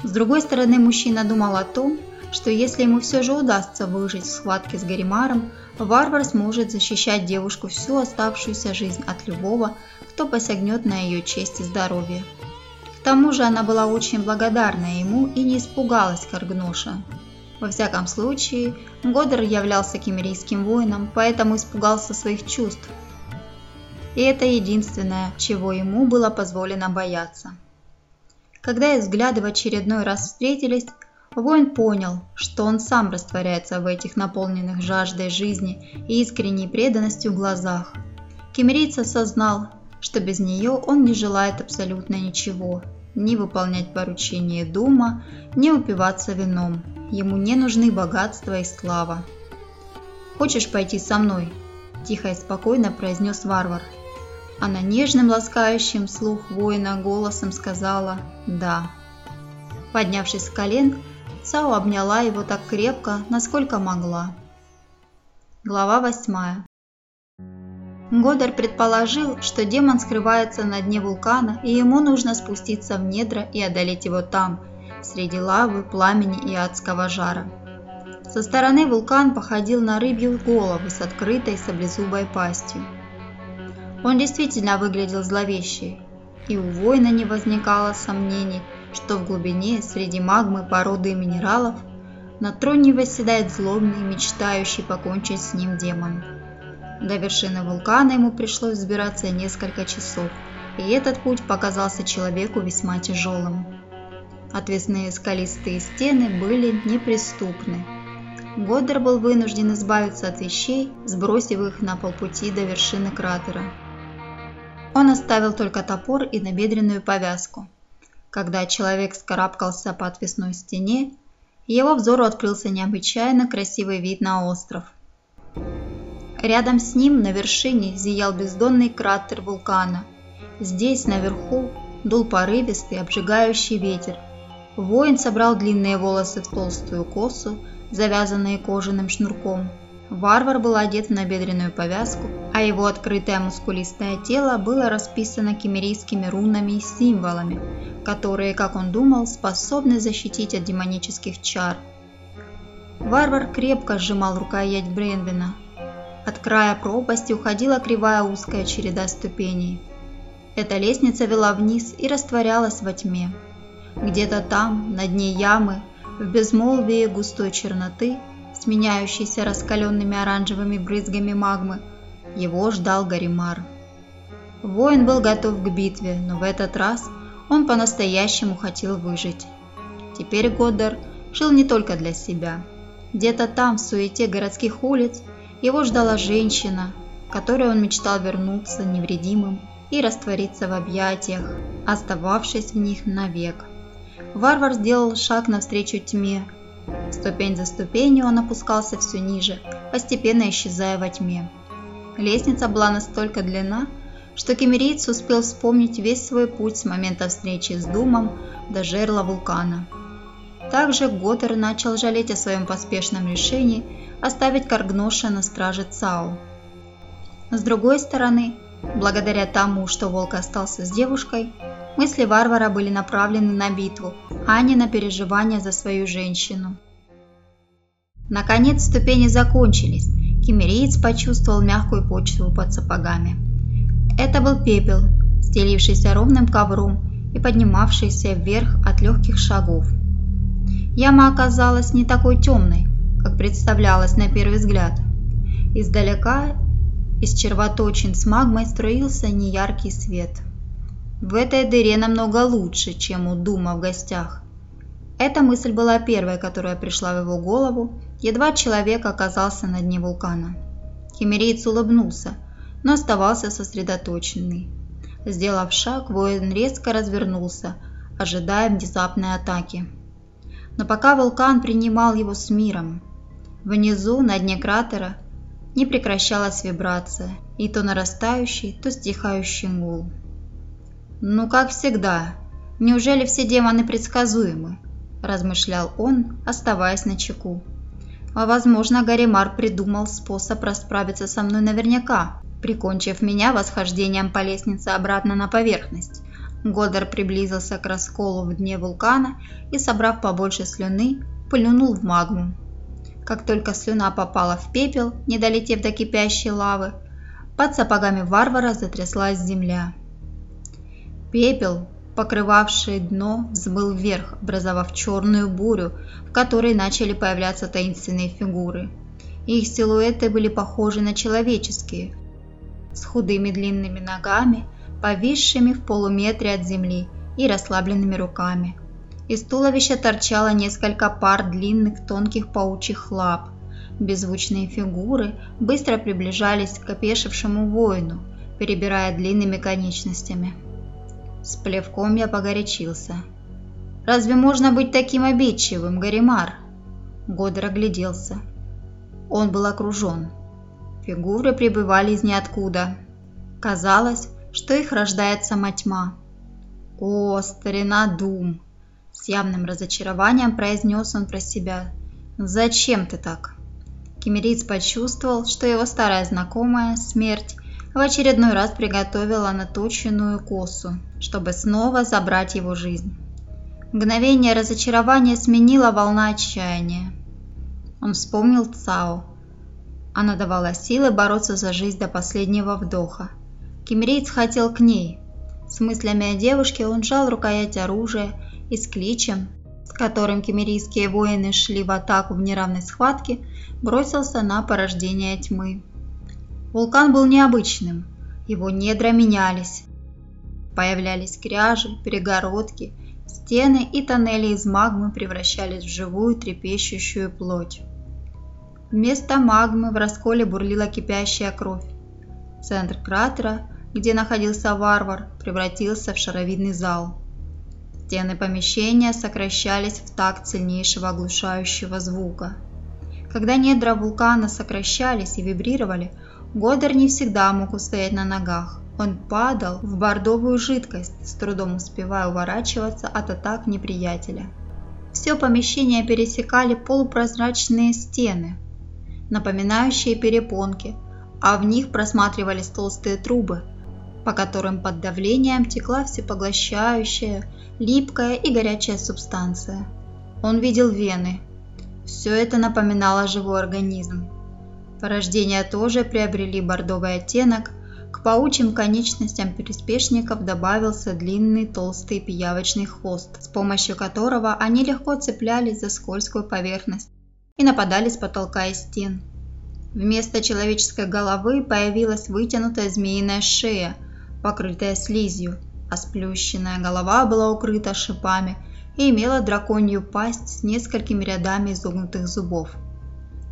С другой стороны, мужчина думал о том, что если ему все же удастся выжить в схватке с Гаримаром, варвар сможет защищать девушку всю оставшуюся жизнь от любого, кто посягнет на ее честь и здоровье. К тому же она была очень благодарна ему и не испугалась Каргноша. Во всяком случае, Годер являлся кемерийским воином, поэтому испугался своих чувств. И это единственное, чего ему было позволено бояться. Когда их взгляды в очередной раз встретились, воин понял, что он сам растворяется в этих наполненных жаждой жизни и искренней преданностью глазах. Кемерийц осознал, что без нее он не желает абсолютно ничего, ни выполнять поручения дума, ни упиваться вином. Ему не нужны богатство и слава. «Хочешь пойти со мной?» – тихо и спокойно произнес варвар. Она нежным, ласкающим слух воина голосом сказала «да». Поднявшись с колен, Цао обняла его так крепко, насколько могла. Глава восьмая. Годар предположил, что демон скрывается на дне вулкана, и ему нужно спуститься в недра и одолеть его там, среди лавы, пламени и адского жара. Со стороны вулкан походил на рыбью голову с открытой саблезубой пастью. Он действительно выглядел зловеще, и у воина не возникало сомнений, что в глубине, среди магмы, породы и минералов, на троне восседает злобный, мечтающий покончить с ним демон. До вершины вулкана ему пришлось взбираться несколько часов, и этот путь показался человеку весьма тяжелым. Отвесные скалистые стены были неприступны. Годдер был вынужден избавиться от вещей, сбросив их на полпути до вершины кратера. Он оставил только топор и набедренную повязку. Когда человек скарабкался по отвесной стене, его взору открылся необычайно красивый вид на остров. Рядом с ним на вершине зиял бездонный кратер вулкана. Здесь, наверху, дул порывистый, обжигающий ветер. Воин собрал длинные волосы в толстую косу, завязанные кожаным шнурком – Варвар был одет в набедренную повязку, а его открытое мускулистое тело было расписано кемерийскими рунами и символами, которые, как он думал, способны защитить от демонических чар. Варвар крепко сжимал рукоять Бренвина. От края пропасти уходила кривая узкая череда ступеней. Эта лестница вела вниз и растворялась во тьме. Где-то там, на дне ямы, в безмолвии густой черноты, сменяющийся раскаленными оранжевыми брызгами магмы, его ждал Гаримар. Воин был готов к битве, но в этот раз он по-настоящему хотел выжить. Теперь Годдар жил не только для себя. Где-то там, в суете городских улиц, его ждала женщина, которой он мечтал вернуться невредимым и раствориться в объятиях, остававшись в них навек. Варвар сделал шаг навстречу тьме, Ступень за ступенью он опускался все ниже, постепенно исчезая во тьме. Лестница была настолько длинна, что кемерийц успел вспомнить весь свой путь с момента встречи с Думом до жерла вулкана. Также Годер начал жалеть о своем поспешном решении оставить Каргноша на страже Цао. С другой стороны, благодаря тому, что Волк остался с девушкой, мысли варвара были направлены на битву, а не на переживания за свою женщину. Наконец ступени закончились, кемериец почувствовал мягкую почву под сапогами. Это был пепел, стелившийся ровным ковром и поднимавшийся вверх от легких шагов. Яма оказалась не такой темной, как представлялось на первый взгляд. Издалека из червоточин с магмой струился неяркий свет. В этой дыре намного лучше, чем у Дума в гостях. Эта мысль была первой, которая пришла в его голову, едва человек оказался на дне вулкана. Химериец улыбнулся, но оставался сосредоточенный. Сделав шаг, воин резко развернулся, ожидая внезапной атаки. Но пока вулкан принимал его с миром, внизу, на дне кратера, не прекращалась вибрация, и то нарастающий, то стихающий гул. «Ну, как всегда, неужели все демоны предсказуемы?» – размышлял он, оставаясь на чеку. А возможно, Гаримар придумал способ расправиться со мной наверняка, прикончив меня восхождением по лестнице обратно на поверхность. Годдар приблизился к расколу в дне вулкана и, собрав побольше слюны, плюнул в магму. Как только слюна попала в пепел, не долетев до кипящей лавы, под сапогами варвара затряслась земля. Пепел, покрывавший дно, взмыл вверх, образовав черную бурю, в которой начали появляться таинственные фигуры. Их силуэты были похожи на человеческие, с худыми длинными ногами, повисшими в полуметре от земли и расслабленными руками. Из туловища торчало несколько пар длинных тонких паучьих лап. Беззвучные фигуры быстро приближались к опешившему воину, перебирая длинными конечностями. С плевком я погорячился. «Разве можно быть таким обидчивым, Гаримар?» Годер огляделся. Он был окружен. Фигуры прибывали из ниоткуда. Казалось, что их рождает сама тьма. «О, старина Дум!» С явным разочарованием произнес он про себя. «Зачем ты так?» Кемериц почувствовал, что его старая знакомая, смерть, в очередной раз приготовила наточенную косу, чтобы снова забрать его жизнь. Мгновение разочарования сменила волна отчаяния. Он вспомнил Цао. Она давала силы бороться за жизнь до последнего вдоха. Кемериец хотел к ней. С мыслями о девушке он жал рукоять оружия и с кличем, с которым кемерийские воины шли в атаку в неравной схватке, бросился на порождение тьмы. Вулкан был необычным, его недра менялись. Появлялись кряжи, перегородки, стены и тоннели из магмы превращались в живую трепещущую плоть. Вместо магмы в расколе бурлила кипящая кровь. Центр кратера где находился варвар, превратился в шаровидный зал. Стены помещения сокращались в такт сильнейшего оглушающего звука. Когда недра вулкана сокращались и вибрировали, Годер не всегда мог устоять на ногах. Он падал в бордовую жидкость, с трудом успевая уворачиваться от атак неприятеля. Все помещение пересекали полупрозрачные стены, напоминающие перепонки, а в них просматривались толстые трубы, по которым под давлением текла всепоглощающая, липкая и горячая субстанция. Он видел вены. Все это напоминало живой организм. Порождения тоже приобрели бордовый оттенок, к паучьим конечностям переспешников добавился длинный толстый пиявочный хвост, с помощью которого они легко цеплялись за скользкую поверхность и нападали с потолка и стен. Вместо человеческой головы появилась вытянутая змеиная шея – покрытая слизью, а сплющенная голова была укрыта шипами и имела драконью пасть с несколькими рядами изогнутых зубов.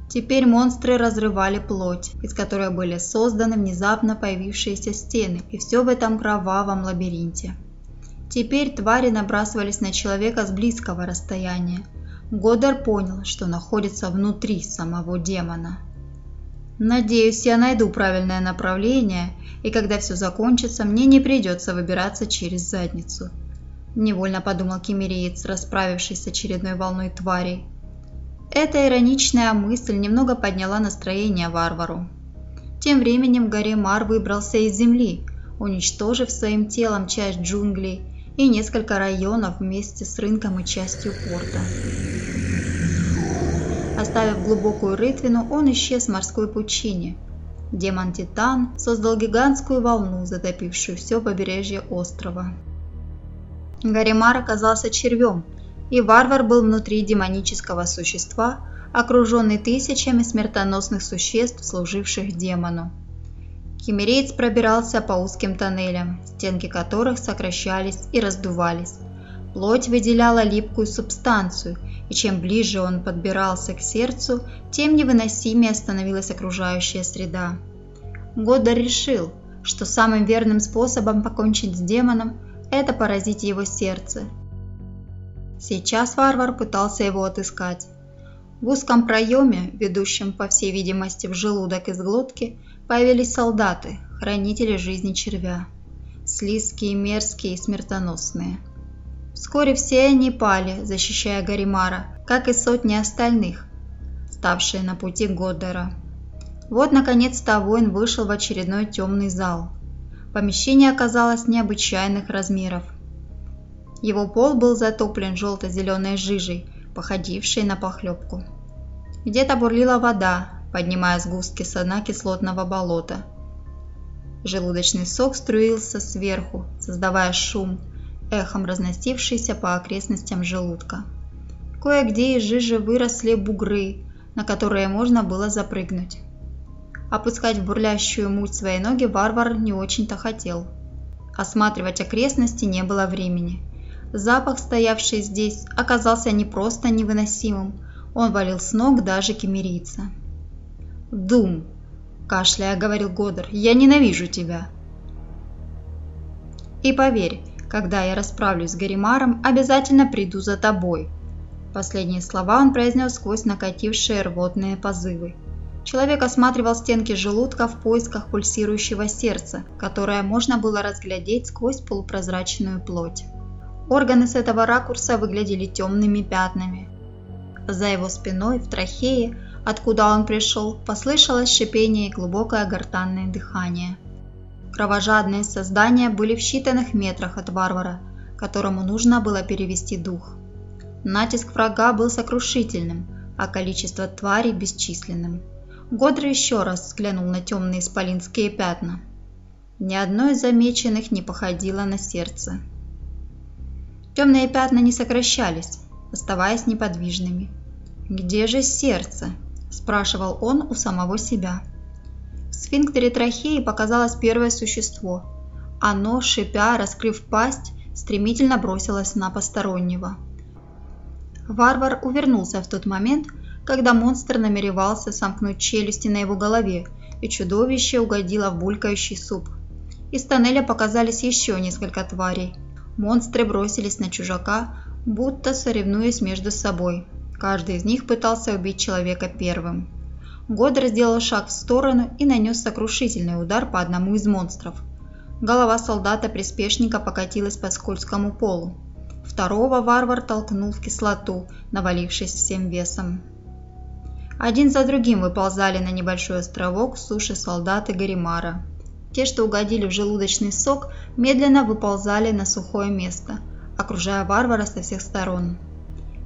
Теперь монстры разрывали плоть, из которой были созданы внезапно появившиеся стены, и все в этом кровавом лабиринте. Теперь твари набрасывались на человека с близкого расстояния. Годар понял, что находится внутри самого демона. Надеюсь, я найду правильное направление, и когда все закончится, мне не придется выбираться через задницу. Невольно подумал кемериец, расправившись с очередной волной тварей. Эта ироничная мысль немного подняла настроение варвару. Тем временем Гаремар выбрался из земли, уничтожив своим телом часть джунглей и несколько районов вместе с рынком и частью порта. Оставив глубокую рытвину, он исчез в морской пучине. Демон-титан создал гигантскую волну, затопившую все побережье острова. Гаремар оказался червем, и варвар был внутри демонического существа, окруженный тысячами смертоносных существ, служивших демону. Химереец пробирался по узким тоннелям, стенки которых сокращались и раздувались. Плоть выделяла липкую субстанцию, и чем ближе он подбирался к сердцу, тем невыносимее становилась окружающая среда. Годдар решил, что самым верным способом покончить с демоном – это поразить его сердце – Сейчас варвар пытался его отыскать. В узком проеме, ведущем, по всей видимости, в желудок из глотки, появились солдаты, хранители жизни червя. Слизкие, мерзкие и смертоносные. Вскоре все они пали, защищая Гаримара, как и сотни остальных, ставшие на пути Годдера. Вот, наконец-то, воин вышел в очередной темный зал. Помещение оказалось необычайных размеров – его пол был затоплен желто-зеленой жижей, походившей на похлебку. Где-то бурлила вода, поднимая сгустки со дна кислотного болота. Желудочный сок струился сверху, создавая шум, эхом разносившийся по окрестностям желудка. Кое-где из жижи выросли бугры, на которые можно было запрыгнуть. Опускать в бурлящую муть свои ноги варвар не очень-то хотел. Осматривать окрестности не было времени. Запах, стоявший здесь, оказался не просто невыносимым, он валил с ног даже кемерийца. «Дум!» – кашляя говорил Годор, – «я ненавижу тебя!» «И поверь, когда я расправлюсь с Гаримаром, обязательно приду за тобой!» Последние слова он произнес сквозь накатившие рвотные позывы. Человек осматривал стенки желудка в поисках пульсирующего сердца, которое можно было разглядеть сквозь полупрозрачную плоть. Органы с этого ракурса выглядели темными пятнами. За его спиной, в трахее, откуда он пришел, послышалось шипение и глубокое гортанное дыхание. Кровожадные создания были в считанных метрах от варвара, которому нужно было перевести дух. Натиск врага был сокрушительным, а количество тварей бесчисленным. Годр еще раз взглянул на темные исполинские пятна. Ни одно из замеченных не походило на сердце. Темные пятна не сокращались, оставаясь неподвижными. «Где же сердце?» – спрашивал он у самого себя. В сфинктере трахеи показалось первое существо. Оно, шипя, раскрыв пасть, стремительно бросилось на постороннего. Варвар увернулся в тот момент, когда монстр намеревался сомкнуть челюсти на его голове, и чудовище угодило в булькающий суп. Из тоннеля показались еще несколько тварей – Монстры бросились на чужака, будто соревнуясь между собой. Каждый из них пытался убить человека первым. Годр сделал шаг в сторону и нанес сокрушительный удар по одному из монстров. Голова солдата-приспешника покатилась по скользкому полу. Второго варвар толкнул в кислоту, навалившись всем весом. Один за другим выползали на небольшой островок суши солдаты Гаримара. Те, что угодили в желудочный сок, медленно выползали на сухое место, окружая варвара со всех сторон.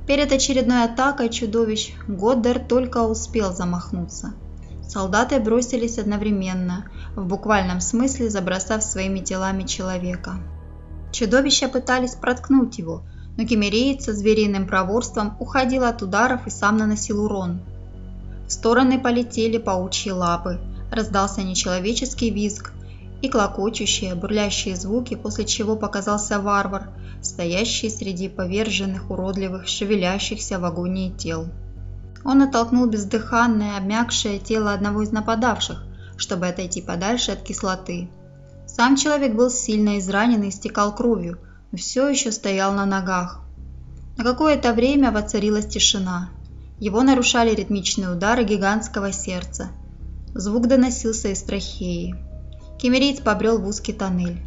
Перед очередной атакой чудовищ Годдер только успел замахнуться. Солдаты бросились одновременно, в буквальном смысле забросав своими телами человека. Чудовища пытались проткнуть его, но кемереец со звериным проворством уходил от ударов и сам наносил урон. В стороны полетели паучьи лапы, раздался нечеловеческий визг, и клокочущие, бурлящие звуки, после чего показался варвар, стоящий среди поверженных, уродливых, шевелящихся в агонии тел. Он оттолкнул бездыханное, обмякшее тело одного из нападавших, чтобы отойти подальше от кислоты. Сам человек был сильно изранен и истекал кровью, но все еще стоял на ногах. На какое-то время воцарилась тишина. Его нарушали ритмичные удары гигантского сердца. Звук доносился из трахеи. Кемериец побрел в узкий тоннель.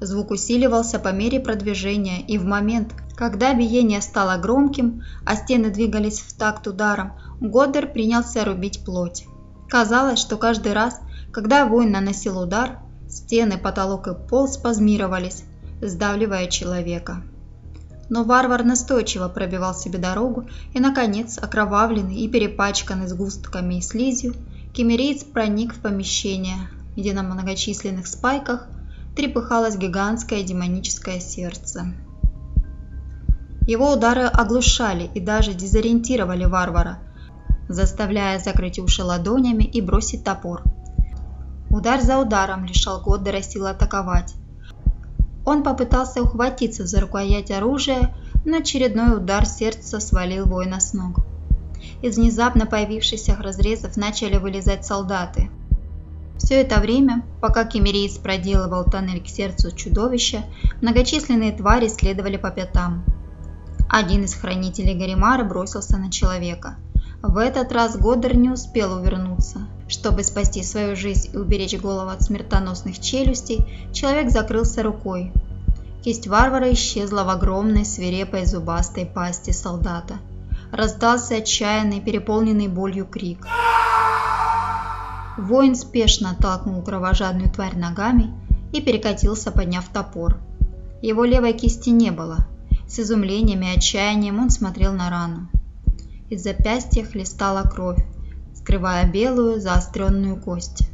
Звук усиливался по мере продвижения, и в момент, когда биение стало громким, а стены двигались в такт ударом, Годдер принялся рубить плоть. Казалось, что каждый раз, когда воин наносил удар, стены, потолок и пол спазмировались, сдавливая человека. Но варвар настойчиво пробивал себе дорогу, и, наконец, окровавленный и перепачканный сгустками и слизью, кемериец проник в помещение, где на многочисленных спайках трепыхалось гигантское демоническое сердце. Его удары оглушали и даже дезориентировали варвара, заставляя закрыть уши ладонями и бросить топор. Удар за ударом лишал Годдера сил атаковать. Он попытался ухватиться за рукоять оружия, но очередной удар сердца свалил воина с ног. Из внезапно появившихся разрезов начали вылезать солдаты. Все это время, пока кемериец проделывал тоннель к сердцу чудовища, многочисленные твари следовали по пятам. Один из хранителей Гаримара бросился на человека. В этот раз Годдер не успел увернуться. Чтобы спасти свою жизнь и уберечь голову от смертоносных челюстей, человек закрылся рукой. Кисть варвара исчезла в огромной свирепой зубастой пасти солдата. Раздался отчаянный, переполненный болью крик. Воин спешно толкнул кровожадную тварь ногами и перекатился, подняв топор. Его левой кисти не было, с изумлением и отчаянием он смотрел на рану. Из запястья хлестала кровь, скрывая белую заостренную кость.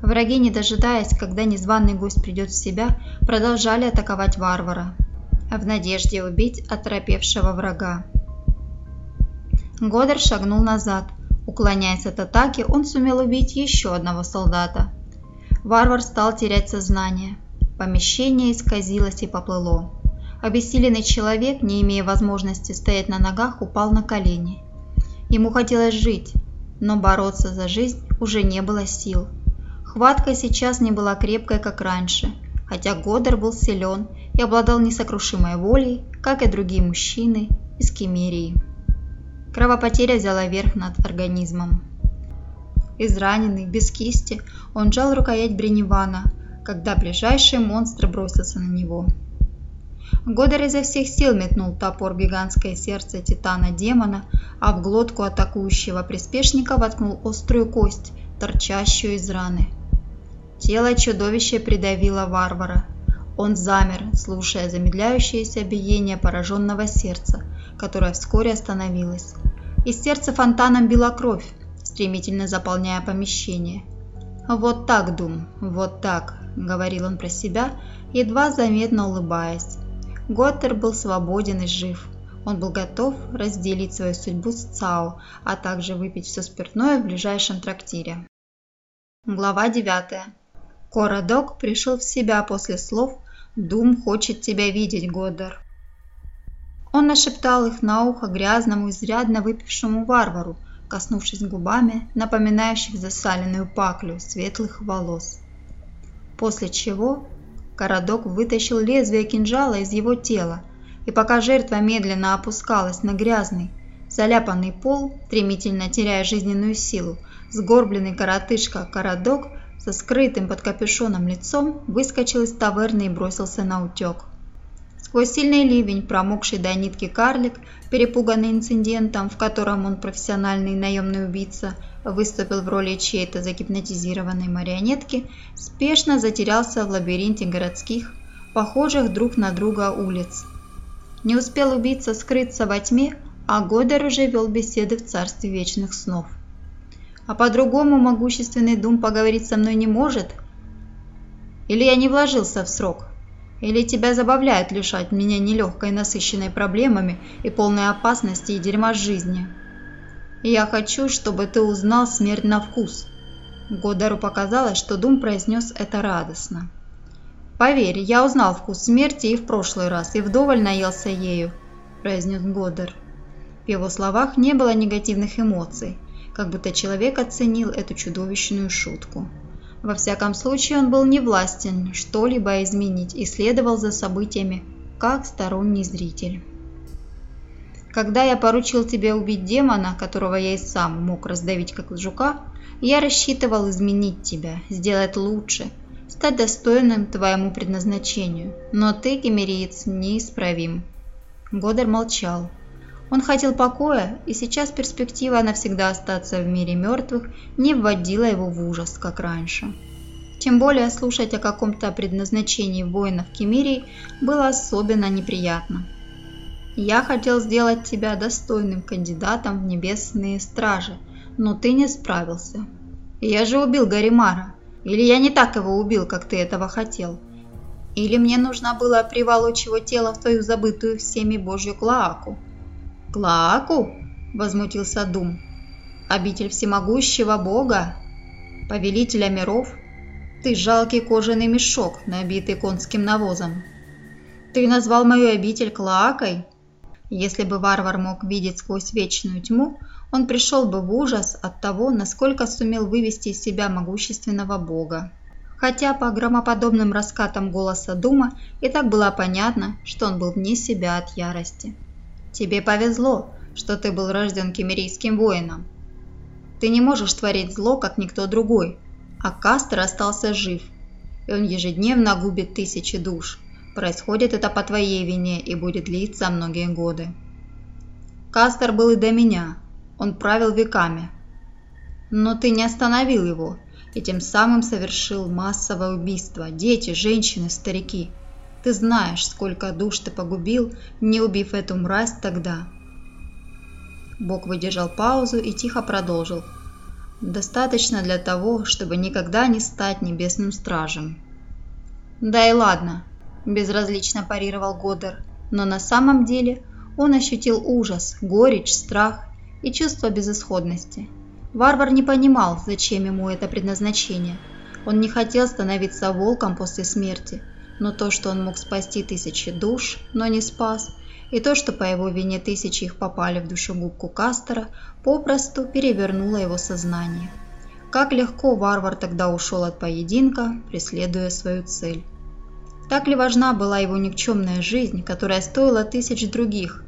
Враги, не дожидаясь, когда незваный гость придет в себя, продолжали атаковать варвара, в надежде убить оторопевшего врага. Годер шагнул назад. Уклоняясь от атаки, он сумел убить еще одного солдата. Варвар стал терять сознание. Помещение исказилось и поплыло. Обессиленный человек, не имея возможности стоять на ногах, упал на колени. Ему хотелось жить, но бороться за жизнь уже не было сил. Хватка сейчас не была крепкой, как раньше, хотя Годер был силен и обладал несокрушимой волей, как и другие мужчины из Кемерии. Кровопотеря взяла верх над организмом. Израненный, без кисти, он жал рукоять Бреневана, когда ближайший монстр бросился на него. Годер изо всех сил метнул топор в гигантское сердце титана-демона, а в глотку атакующего приспешника воткнул острую кость, торчащую из раны. Тело чудовища придавило варвара. Он замер, слушая замедляющееся биение пораженного сердца, которое вскоре остановилось. Из сердца фонтаном била кровь, стремительно заполняя помещение. «Вот так, Дум, вот так», — говорил он про себя, едва заметно улыбаясь. Готтер был свободен и жив. Он был готов разделить свою судьбу с Цао, а также выпить все спиртное в ближайшем трактире. Глава 9. Корадок пришел в себя после слов «Дум хочет тебя видеть, Годдер». Он нашептал их на ухо грязному, изрядно выпившему варвару, коснувшись губами, напоминающих засаленную паклю светлых волос. После чего Городок вытащил лезвие кинжала из его тела, и пока жертва медленно опускалась на грязный, заляпанный пол, стремительно теряя жизненную силу, сгорбленный коротышка Городок со скрытым под капюшоном лицом выскочил из таверны и бросился на утек. Сквозь сильный ливень, промокший до нитки карлик, перепуганный инцидентом, в котором он профессиональный наемный убийца, выступил в роли чьей-то загипнотизированной марионетки, спешно затерялся в лабиринте городских, похожих друг на друга улиц. Не успел убийца скрыться во тьме, а Годер уже вел беседы в царстве вечных снов. А по-другому могущественный Дум поговорить со мной не может? Или я не вложился в срок? Или тебя забавляет лишать меня нелегкой, насыщенной проблемами и полной опасности и дерьма жизни?» Я хочу, чтобы ты узнал смерть на вкус». Годару показалось, что Дум произнес это радостно. «Поверь, я узнал вкус смерти и в прошлый раз, и вдоволь наелся ею», – произнес Годар. В его словах не было негативных эмоций, как будто человек оценил эту чудовищную шутку. Во всяком случае, он был не властен что-либо изменить и следовал за событиями, как сторонний зритель. Когда я поручил тебе убить демона, которого я и сам мог раздавить как жука, я рассчитывал изменить тебя, сделать лучше, стать достойным твоему предназначению, но ты, кемериец, неисправим». Годер молчал. Он хотел покоя, и сейчас перспектива навсегда остаться в мире мертвых не вводила его в ужас, как раньше. Тем более слушать о каком-то предназначении воинов Кемирии было особенно неприятно. «Я хотел сделать тебя достойным кандидатом в небесные стражи, но ты не справился. Я же убил Гаримара. Или я не так его убил, как ты этого хотел? Или мне нужно было приволочь его тело в твою забытую всеми Божью Клоаку?» «Клоаку?» – возмутился Дум. «Обитель всемогущего Бога? Повелителя миров?» Ты жалкий кожаный мешок, набитый конским навозом. Ты назвал мою обитель Клоакой? Если бы варвар мог видеть сквозь вечную тьму, он пришел бы в ужас от того, насколько сумел вывести из себя могущественного бога. Хотя по громоподобным раскатам голоса Дума и так было понятно, что он был вне себя от ярости. «Тебе повезло, что ты был рожден кемерийским воином. Ты не можешь творить зло, как никто другой, а Кастер остался жив, и он ежедневно губит тысячи душ. Происходит это по твоей вине и будет длиться многие годы. Кастер был и до меня, он правил веками. Но ты не остановил его, и тем самым совершил массовое убийство. Дети, женщины, старики. Ты знаешь, сколько душ ты погубил, не убив эту мразь тогда. Бог выдержал паузу и тихо продолжил – Достаточно для того, чтобы никогда не стать небесным стражем. Да и ладно, безразлично парировал Годер, но на самом деле он ощутил ужас, горечь, страх и чувство безысходности. Варвар не понимал, зачем ему это предназначение. Он не хотел становиться волком после смерти, но то, что он мог спасти тысячи душ, но не спас, и то, что по его вине тысячи их попали в душегубку Кастера, попросту перевернуло его сознание. Как легко варвар тогда ушел от поединка, преследуя свою цель. Так ли важна была его никчемная жизнь, которая стоила тысяч других?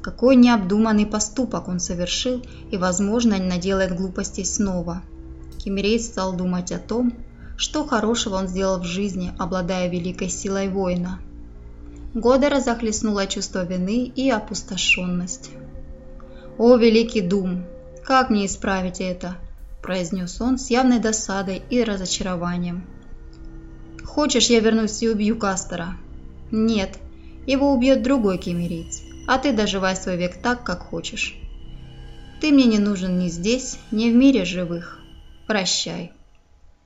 Какой необдуманный поступок он совершил и, возможно, наделает глупостей снова. Кемерейц стал думать о том, что хорошего он сделал в жизни, обладая великой силой воина – Годера захлестнуло чувство вины и опустошенность. «О, великий Дум, как мне исправить это?» – произнес он с явной досадой и разочарованием. «Хочешь, я вернусь и убью Кастера?» «Нет, его убьет другой кемериец, а ты доживай свой век так, как хочешь. Ты мне не нужен ни здесь, ни в мире живых. Прощай».